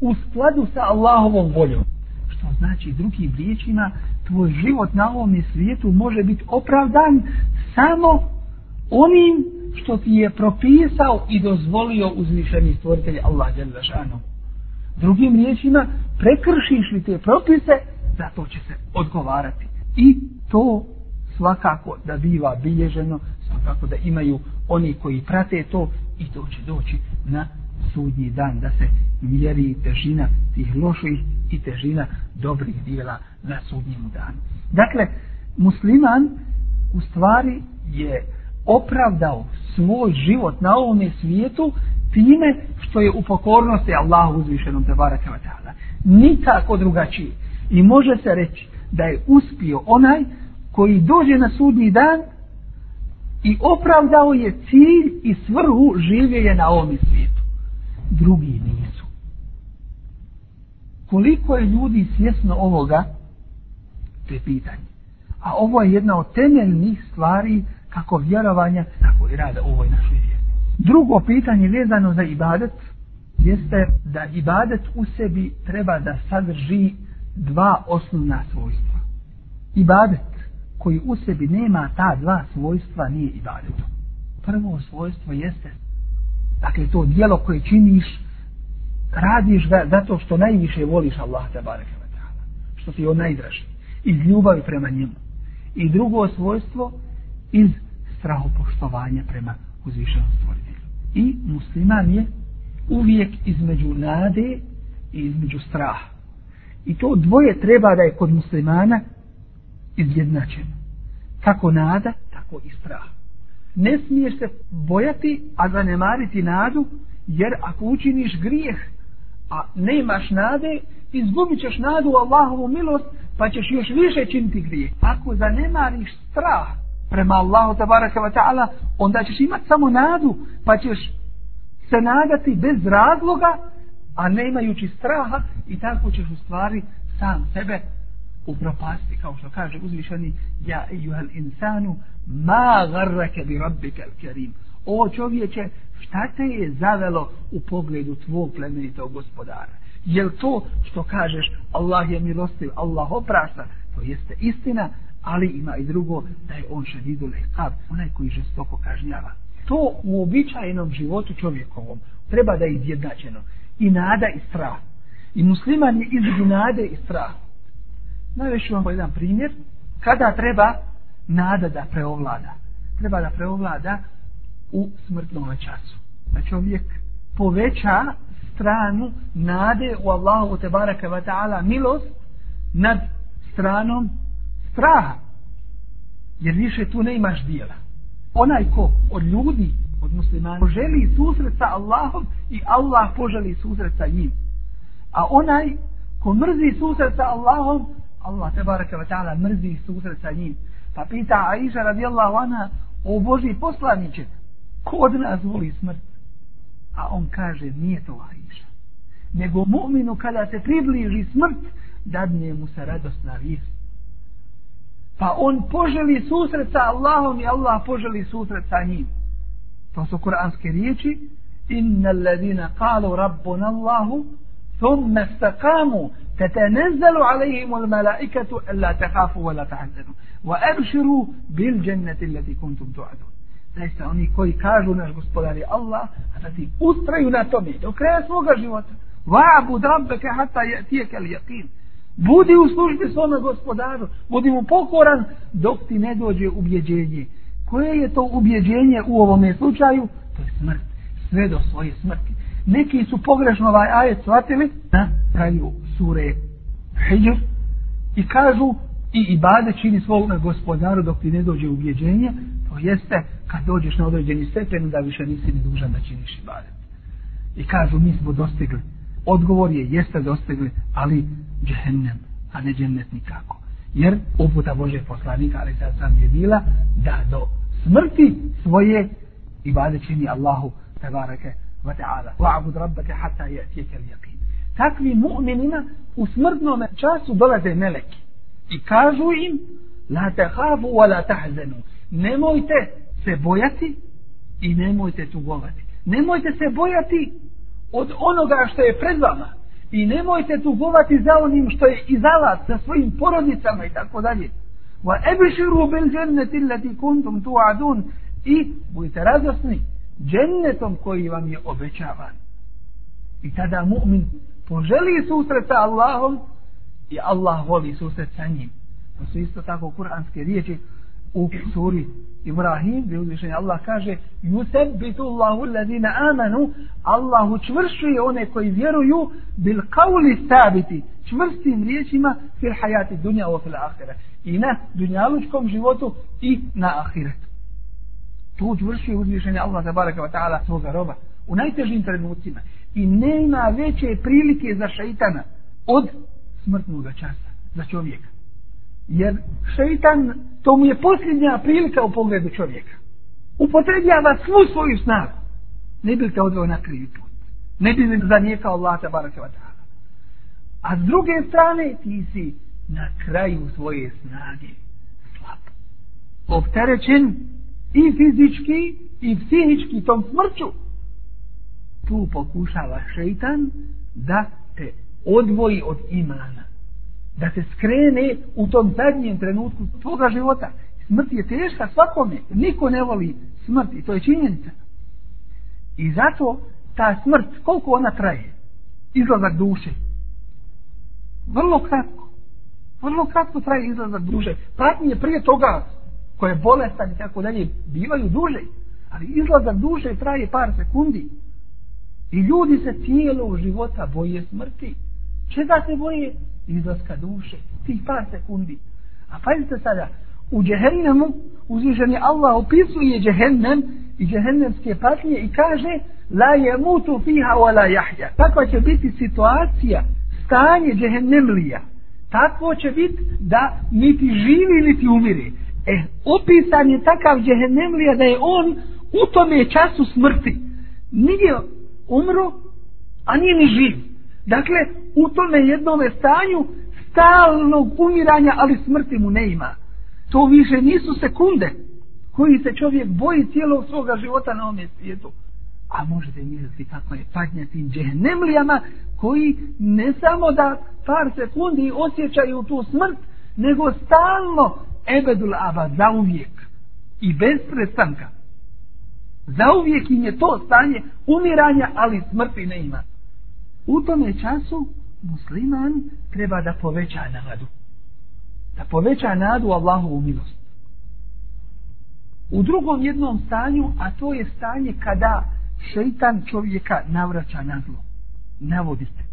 u skladu sa Allahovom voljom. Što znači drugim riječima, tvoj život na ovom svijetu može biti opravdan samo onim što ti je propisao i dozvolio uzvišeni stvoritelj Allah Đelešanu. Drugim riječima, prekršiš li te propise, zato će se odgovarati. I to svakako da biva bilježeno, svakako da imaju oni koji prate to i to će doći na sudnji dan da se mjeri težina tih loših i težina dobrih dijela na sudnjem danu. Dakle, musliman u stvari je opravdao svoj život na ovom svijetu time što je u pokornosti Allahu uzvišenom te baraka wa. Nikako drugačije. I može se reći da je uspio onaj koji dođe na sudnji dan i opravdao je cilj i svrhu življenja na ovom svijetu. Drugi nisu. Koliko je ljudi svjesno ovoga, to je pitanje. A ovo je jedna od temeljnih stvari kako vjerovanja, tako i rada u ovoj našoj vjeri. Drugo pitanje vezano za ibadet jeste da ibadet u sebi treba da sadrži dva osnovna svojstva. Ibadet koji u sebi nema ta dva svojstva nije ibadet. Prvo svojstvo jeste dakle to dijelo koje činiš radiš ga zato što najviše voliš Allah te bareke što ti je on najdraži iz ljubavi prema njemu i drugo svojstvo iz strahopoštovanja prema uzvišenom stvoritelju. I musliman je uvijek između nade i između straha. I to dvoje treba da je kod muslimana izjednačeno. Kako nada, tako i strah. Ne smiješ se bojati, a zanemariti nadu, jer ako učiniš grijeh, a ne imaš nade, izgubit ćeš nadu u Allahovu milost, pa ćeš još više činiti grijeh. Ako zanemariš strah prema Allahu tabaraka wa ta'ala, onda ćeš imati samo nadu, pa ćeš se nadati bez razloga, a ne imajući straha i tako ćeš u stvari sam sebe upropasti, kao što kaže uzvišeni ja ejuhel insanu ma garrake bi rabbika al o čovječe šta te je zavelo u pogledu tvog plemenitog gospodara? Jel to što kažeš Allah je milostiv, Allah oprašta to jeste istina, ali ima i drugo da je on šedidul lehkab onaj koji žestoko kažnjava. To u običajenom životu čovjekovom treba da je izjednačeno i nada i strah i musliman je između nade i strah Navešu vam jedan primjer. Kada treba nada da preovlada? Treba da preovlada u smrtnom času. Da čovjek poveća stranu nade u Allahu te baraka wa ta'ala milost nad stranom straha. Jer više tu ne imaš dijela. Onaj ko od ljudi, od muslimana, poželi susret sa Allahom i Allah poželi susret sa njim. A onaj ko mrzi susret sa Allahom, Allah te baraka ta'ala mrzi susret sa njim. Pa pita Aisha radijallahu anha, o Boži poslaniće, ko od nas voli smrt? A on kaže, nije to Aisha. Nego mu'minu kada se približi smrt, dadne mu se radosna vijest. Pa on poželi susret sa Allahom i Allah poželi susret sa njim. To su kuranske riječi. Inna alladina kalu rabbuna Allahu, thumma istaqamu تتنزل عليهم الملائكة ألا تخافوا ولا تحزنوا وأبشروا بالجنة التي كنتم توعدون Zaista oni koji kažu naš gospodar je Allah, a da ti ustraju na tome do kraja svoga života. Va'bud rabbeke hatta tijeke li jakin. Budi u službi svome gospodaru, budi mu pokoran dok ti ne dođe ubjeđenje. Koje je to ubjeđenje u ovom slučaju? To je smrt. Sve do svoje smrti. Neki su pogrešno ovaj ajet shvatili na kraju sure Hijr i kažu i ibade čini svog gospodaru dok ti ne dođe ubjeđenje, to jeste kad dođeš na određeni stepen da više nisi ni dužan da činiš ibade. I kažu mi smo dostigli. Odgovor je jeste dostigli, ali džehennem, a ne džennet nikako. Jer uputa Božeg poslanika, ali sad sam je bila, da do smrti svoje ibade čini Allahu tebareke wa ta'ala. Wa'bud rabbake hatta je'tijeke yaqin. Takvi mu'minima u smrtnom času dolaze meleki i kažu im la tehavu wa la tahzanu. Nemojte se bojati i nemojte tugovati. Nemojte se bojati od onoga što je pred vama i nemojte tugovati za onim što je iza vas sa svojim porodicama i tako dalje. Wa ebširu bil dženneti lati kuntum tu'adun. I budite radosni džennetom koji vam je obećavan. I tada mu'min poželi susret sa Allahom i Allah voli susret sa njim. To su isto tako kuranske riječi u suri Ibrahim, gdje uzvišenje Allah kaže Yusabbitu Allahu ladina amanu Allah učvršuje one koji vjeruju bil kauli sabiti čvrstim riječima fil hajati dunja o fil ahire i na dunjalučkom životu i na ahiretu. Tu učvršuje uzvišenje Allah tabaraka wa ta'ala svoga roba u najtežim trenucima. I nema veće prilike za šeitana od smrtnog časa za čovjeka jer šeitan to mu je posljednja prilika u pogledu čovjeka. Upotrebljava svu svoju snagu. Ne bi te odveo na krivi put? Ne bi li zanijekao Allah tabaraka wa ta'ala? A s druge strane ti si na kraju svoje snage slab. Opterećen i fizički i psihički tom smrću. Tu pokušava šeitan da te odvoji od imana da se skrene u tom zadnjem trenutku tvoga života. Smrt je teška svakome. Niko ne voli smrt i to je činjenica. I zato ta smrt koliko ona traje? Izlazak duše. Vrlo kratko. Vrlo kratko traje izlazak duše. Patnje prije toga koje bolestan i tako dalje bivaju duže. Ali izlazak duše traje par sekundi. I ljudi se cijelo života boje smrti. Čega se boje? Izlaska duše tih par sekundi. A pazite sada u džehennemu uzvišeni Allah opisuje džehennem i džehennemske patnje i kaže la je mutu fiha wa la jahja takva će biti situacija stanje džehennemlija. Takvo će biti da niti živi niti umire. E opisan je takav džehennemlija da je on u tome času smrti. Nije umro a nije ni živ dakle u tome jednome stanju stalnog umiranja ali smrti mu ne ima to više nisu sekunde koji se čovjek boji cijelog svoga života na ovom svijetu. A možete misliti kako je patnja tim džehnemlijama koji ne samo da par sekundi osjećaju tu smrt, nego stalno ebedul aba za uvijek i bez prestanka. Za uvijek im je to stanje umiranja, ali smrti ne ima. U tome času musliman treba da poveća nadu. Da poveća nadu Allahovu milost u drugom jednom stanju, a to je stanje kada šeitan čovjeka navraća na zlo. Navodite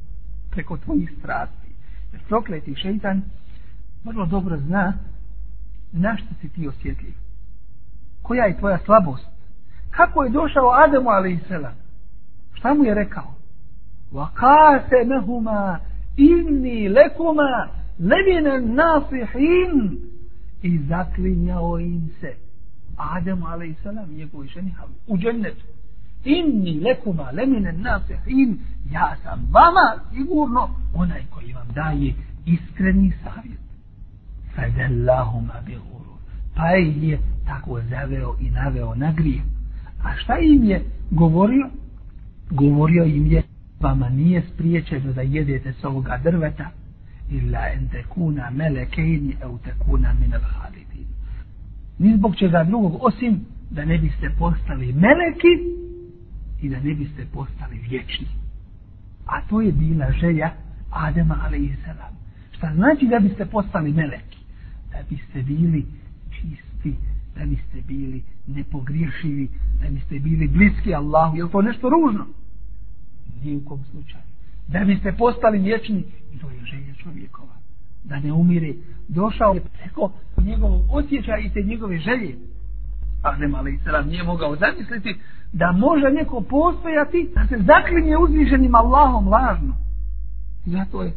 preko tvojih strasti. Jer prokleti šeitan vrlo dobro zna na što si ti osjetljiv. Koja je tvoja slabost? Kako je došao Adamu a.s. Šta mu je rekao? وَقَاسَمَهُمَا إِنِّي inni lekuma النَّاصِحِينَ nasihin i zaklinjao im se Adem a.s. njegovi ženi Havi u džennetu. Inni lekuma lemine nasihin, ja sam vama sigurno onaj koji vam daje iskreni savjet. Fedellahuma bi gurur. Pa je tako zaveo i naveo na grije. A šta im je govorio? Govorio im je, vama nije spriječeno da jedete s ovoga drveta, illa en tekuna melekejni, au tekuna minel halidin ni zbog čega drugog osim da ne biste postali meleki i da ne biste postali vječni. A to je bila želja Adema alaihissalam. Šta znači da biste postali meleki? Da biste bili čisti, da biste bili nepogriješivi, da biste bili bliski Allahu. Je to nešto ružno? Nije u kom slučaju. Da biste postali vječni, i to je želja čovjekova da ne umire, došao je preko njegovog osjećaja i te njegove želje. A ne mali sram nije mogao zamisliti da može neko postojati da se zaklinje uzvišenim Allahom lažno. Zato je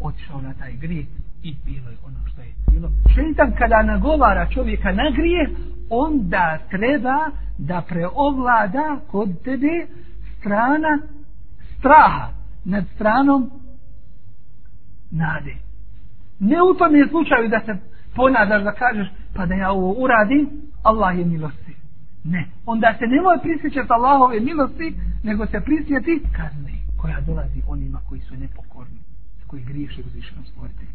otišao na taj grijeh i bilo je ono što je bilo. Šeitan kada nagovara čovjeka na grijeh, onda treba da preovlada kod tebe strana straha nad stranom nade. Ne u tom je slučaju da se ponadaš da kažeš pa da ja ovo uradim, Allah je milosti. Ne. Onda se nemoj prisjećati Allahove milosti, nego se prisjeti kazne koja dolazi onima koji su nepokorni, koji griješe uzvišenom stvoritelju.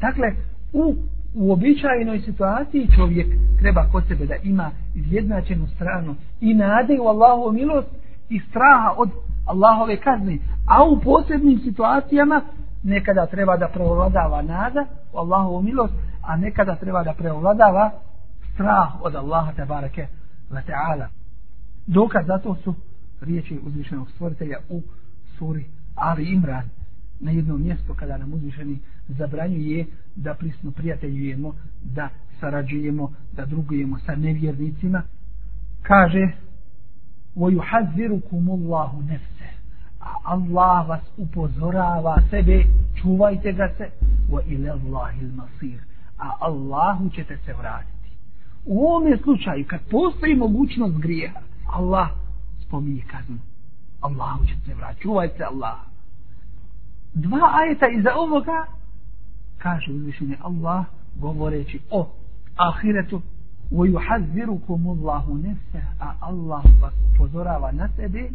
Dakle, u, uobičajenoj situaciji čovjek treba kod sebe da ima izjednačenu stranu i nade u Allahovu milost i straha od Allahove kazne. A u posebnim situacijama nekada treba da preovladava nada u Allahovu milost, a nekada treba da preovladava strah od Allaha tabarake wa ta'ala. Dokaz za to su riječi uzvišenog stvoritelja u suri Ali Imran na jednom mjestu kada nam uzvišeni zabranjuje da prisno prijateljujemo, da sarađujemo, da drugujemo sa nevjernicima, kaže وَيُحَذِّرُكُمُ اللَّهُ نَفْسَهُ A Allah vas upozorava sebe, čuvajte ga se, وَإِلَى اللَّهِ الْمَصِيرُ A Allahu ćete se vratiti. U ovom slučaju, kad postoji mogućnost grijeha, Allah spominje kaznu. Allahu ćete se vratiti. Čuvajte Allah. Dva ajeta iza ovoga kaže uzvišenje Allah govoreći o ahiretu وَيُحَذِّرُكُمُ اللَّهُ نَفْسَهُ A Allah vas upozorava na sebe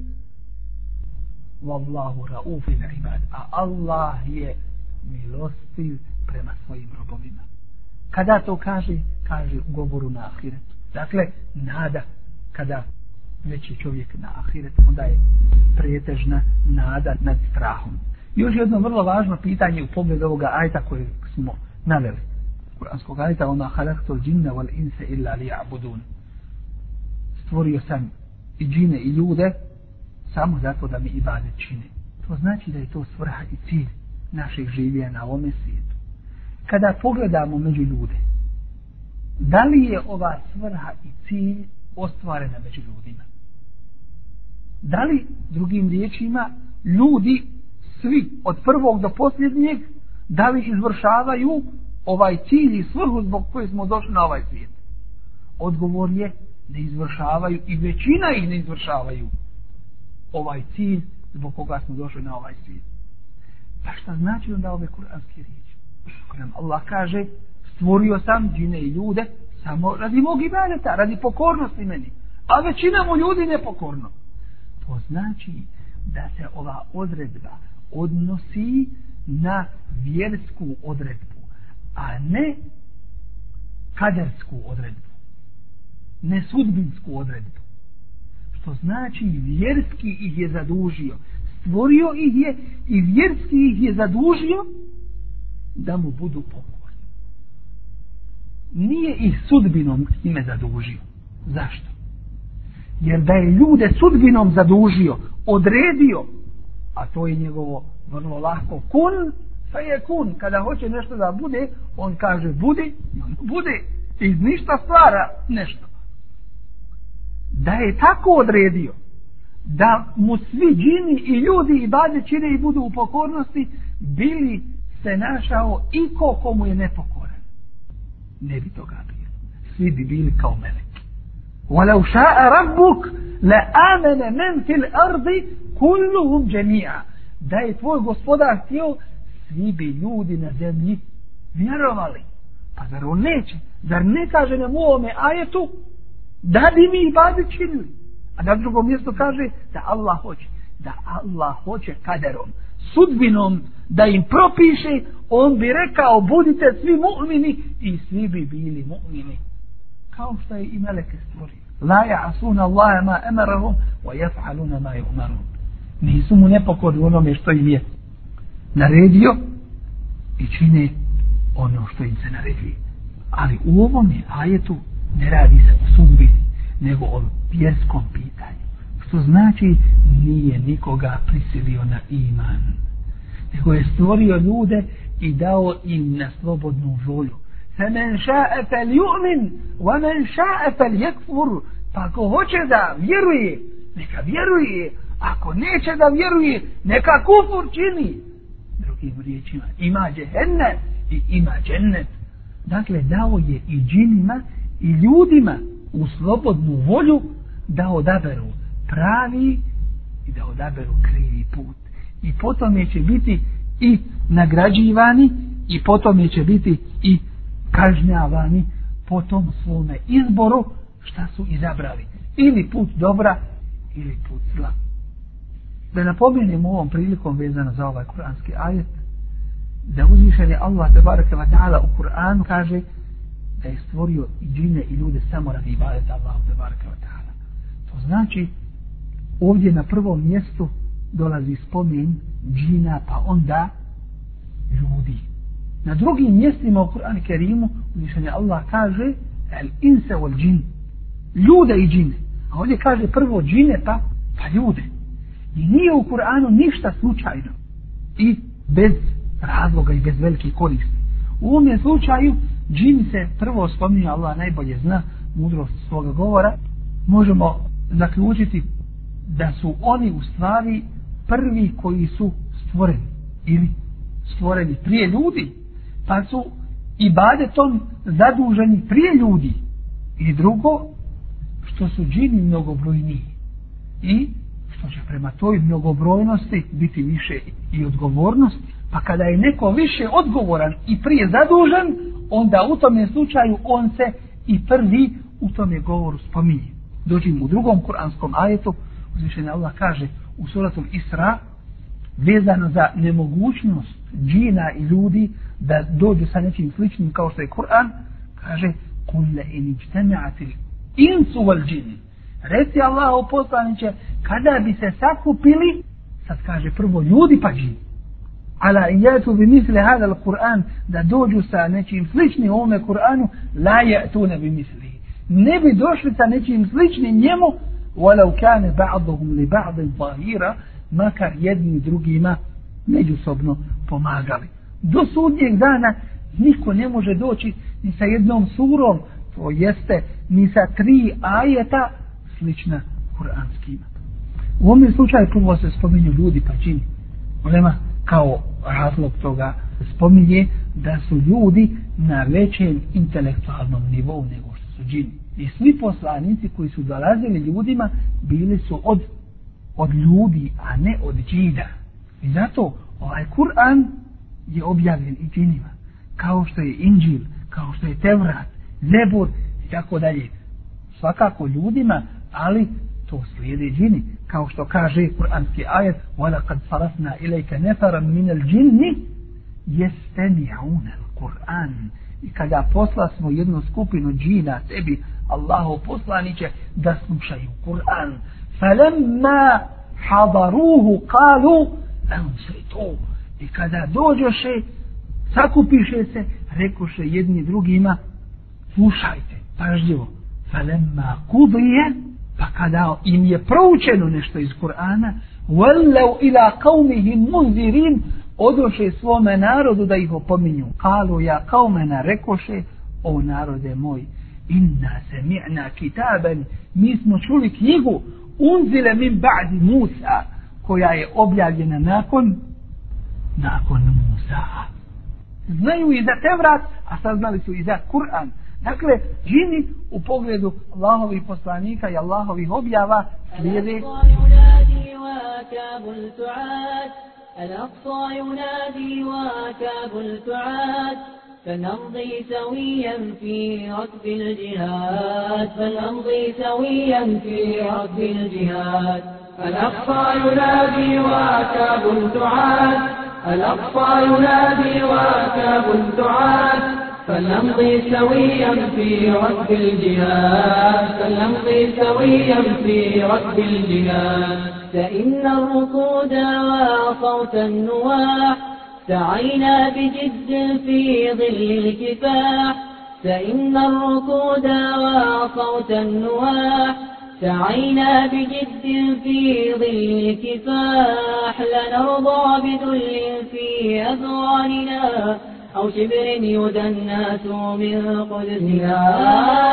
Wallahu raufin ibad. A Allah je milostiv prema svojim robovima. Kada to kaže? Kaže u govoru na ahiret. Dakle, nada. Kada već je čovjek na ahiret, onda je pretežna nada nad strahom. Još jedno vrlo važno pitanje u pogledu ovoga ajta koje smo naveli. Kur'anskog ajta, ona halaktu džinna wal insa illa li abudun. Stvorio sam i džine i ljude, samo zato da mi ibadet čine. To znači da je to svrha i cilj našeg življenja na ovome svijetu. Kada pogledamo među ljude, da li je ova svrha i cilj ostvarena među ljudima? Da li, drugim riječima, ljudi svi od prvog do posljednjeg da li izvršavaju ovaj cilj i svrhu zbog koje smo došli na ovaj svijet odgovor je ne izvršavaju i većina ih ne izvršavaju ovaj cilj zbog koga smo došli na ovaj svijet pa šta znači onda ove kuranske riječi? Ako nam Allah kaže stvorio sam džine i ljude samo radi mog ibadeta, radi pokornosti meni. A većina mu ljudi nepokorno. To znači da se ova odredba odnosi na vjersku odredbu, a ne kadersku odredbu, ne sudbinsku odredbu. Što znači vjerski ih je zadužio, stvorio ih je i vjerski ih je zadužio da mu budu pokorni. Nije ih sudbinom ime zadužio. Zašto? Jer da je ljude sudbinom zadužio, odredio, a to je njegovo vrlo lako kun sa je kun kada hoće nešto da bude on kaže budi i on bude iz ništa stvara nešto da je tako odredio da mu svi džini i ljudi i bade čine i budu u pokornosti bili se našao i ko komu je nepokoran ne bi toga bilo svi bi bili kao meleki ولو شاء ربك لآمن من في الأرض kulluhum džemija. Da je tvoj gospodar htio, svi bi ljudi na zemlji vjerovali. Pa zar on neće? Zar ne kaže nam u ovome ajetu da bi mi ibadet činili? A na drugom mjestu kaže da Allah hoće. Da Allah hoće kaderom, sudbinom, da im propiše, on bi rekao budite svi mu'mini i svi bi bili mu'mini. Kao što je i meleke stvorio. La ja'asuna Allahe ma emarahum wa jaf'aluna ma yu'marun nisu mu nepokorni onome što im je naredio i čine ono što im se naredio. Ali u ovom je ajetu ne radi se o sudbini, nego o vjerskom pitanju. Što znači nije nikoga prisilio na iman, nego je stvorio ljude i dao im na slobodnu volju. Fe men ša'e fel ju'min, wa men ša'e fel jekfur, pa ko hoće da vjeruje, neka vjeruje, ako neće da vjeruje, neka kufur čini. Drugim riječima, ima džehennet i ima džennet. Dakle, dao je i džinima i ljudima u slobodnu volju da odaberu pravi i da odaberu krivi put. I potom će biti i nagrađivani i potom će biti i kažnjavani po tom svome izboru šta su izabrali. Ili put dobra ili put zla da napomenem ovom prilikom vezano za ovaj kuranski ajet da uzvišen je Allah tabaraka wa ta'ala u Kur'anu kaže da je stvorio i džine i ljude samo radi ibadeta Allahu te baraka wa ta'ala to znači ovdje na prvom mjestu dolazi spomen džina pa onda ljudi na drugim mjestima u Kur'an Kerimu uzvišenje Allah kaže El inse wal džin. Ljude i džine. A ovdje kaže prvo džine pa, pa ljude. I nije u Kur'anu ništa slučajno. I bez razloga i bez velike koristi. U ovom slučaju džin se prvo spominje, Allah najbolje zna mudrost svoga govora, možemo zaključiti da su oni u stvari prvi koji su stvoreni ili stvoreni prije ljudi pa su i badetom zaduženi prije ljudi. I drugo što su džini mnogobrojniji i što će prema toj mnogobrojnosti biti više i odgovornosti pa kada je neko više odgovoran i prije zadužen onda u tom slučaju on se i prvi u tom govoru spominje. Dođim u drugom kuranskom ajetu uzvišenje Allah kaže u suratom Isra vezano za nemogućnost džina i ljudi da dođu sa nečim sličnim kao što je Kur'an kaže kulle in ičtemi'atil insu wal džini. Reci Allah o poslaniće kada bi se sakupili sad kaže prvo ljudi pa džini ala ijatu bi misle hada al Kur'an da dođu sa nečim sličnim ovome Kur'anu la jatune bi misli ne bi došli sa nečim sličnim njemu walau kane ba'duhum li ba'din zahira makar jedni drugima međusobno pomagali. Do sudnjeg dana niko ne može doći ni sa jednom surom, to jeste ni sa tri ajeta slična kuranskima. U ovom slučaju prvo se spominju ljudi pa čini. Olema kao razlog toga spominje da su ljudi na većem intelektualnom nivou nego što su džini. I svi poslanici koji su dolazili ljudima bili su od, od ljudi, a ne od džida. I zato ovaj Kur'an je objavljen i džinima. Kao što je Inđil, kao što je Tevrat, Zebur i tako dalje. Svakako ljudima, ali to slijede džini Kao što kaže Kur'anski ajet وَلَقَدْ صَرَفْنَا إِلَيْكَ نَفَرًا مِنَ الْجِنِّ يَسْتَمِعُونَ الْقُرْآنِ I kada posla smo jednu skupinu džina tebi, Allahu poslaniće, da slušaju Kur'an. فَلَمَّا حَضَرُوهُ قَالُوا أَنْسَيْتُوا I kada dođoše, sakupiše se, rekoše jedni drugima, slušajte, pažljivo. فَلَمَّا قُضِيَ Pa kada im je proučeno nešto iz Kur'ana, وَلَّوْ إِلَا قَوْمِهِمْ مُنْزِرِينَ Odoše svome narodu da ih opominju. Kalu ja kaumena rekoše, o narode moj, inna se mi'na kitaben, mi smo čuli knjigu, unzile min ba'di Musa, koja je objavljena nakon nakon Musa. Znaju i za Tevrat, a saznali su i za Kur'an. Dakle, džini u pogledu Allahovih poslanika i Allahovih objava slijede الأقصى ينادي وكاب التعاد فنمضي سويا في ركب الجهاد فنمضي سويا في ركب الجهاد الأقصى ينادي وكاب تعاد الأقصى ينادي وكاب تعاد فلنمضي سويا في ركب الجهاد فلنمضي سويا في ركب الجهاد. فإن الركود وصوت النواح سعينا بجد في ظل الكفاح. فإن الركود وصوت النواح سعينا بجد في ظل الكفاح. لنرضى بذل في أذواننا أو شبر يدنس من قدسنا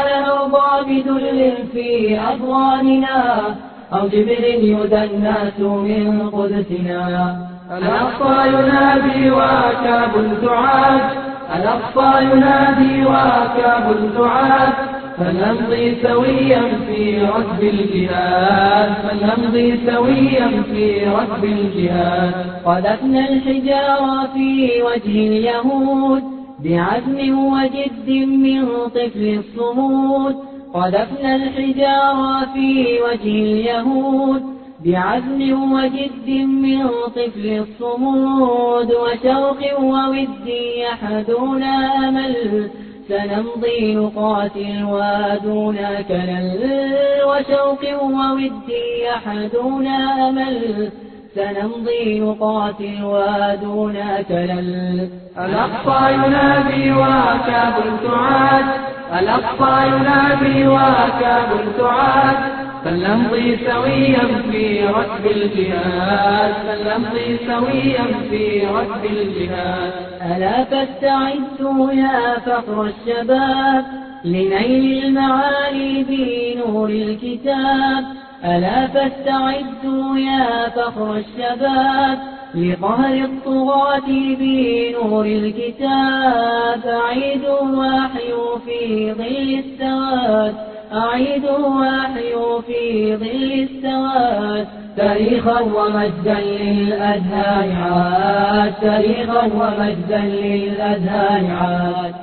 لنرضى بذل في أذواننا أو جبر يدنس من قدسنا الأقصى ينادي وكاب الدعاة الأقصى ينادي وكاب الدعاة فلنمضي سويا في ركب الجهاد فلنمضي سويا في ركب الجهاد. قذفنا الحجارة في وجه اليهود بعزم وجد من طفل الصمود. قذفنا الحجارة في وجه اليهود بعزم وجد من طفل الصمود. وشوق وود يحدنا أمل سنمضي نقاتل ودونا كلل وشوق وود أحدنا أمل. سنمضي نقاتل ودونا كلل الأقصى ينادي وكاب تعاد الأقصى ينادي وأكاب تعاد فلنمضي سويا في ركب الجهاد. فلنمضي سويا في ركب الجهاد. ألا فاستعدوا يا فقر الشباب لنيل المعالي بنور الكتاب؟ ألا فاستعدوا يا فخر الشباب لقهر الطغاة بنور الكتاب. أعيدوا واحيوا في ظل السواد أعيدوا واحيوا في ظل السواد. تاريخا ومجدا للأذهان عاد تاريخا ومجدا للأذهان عاد.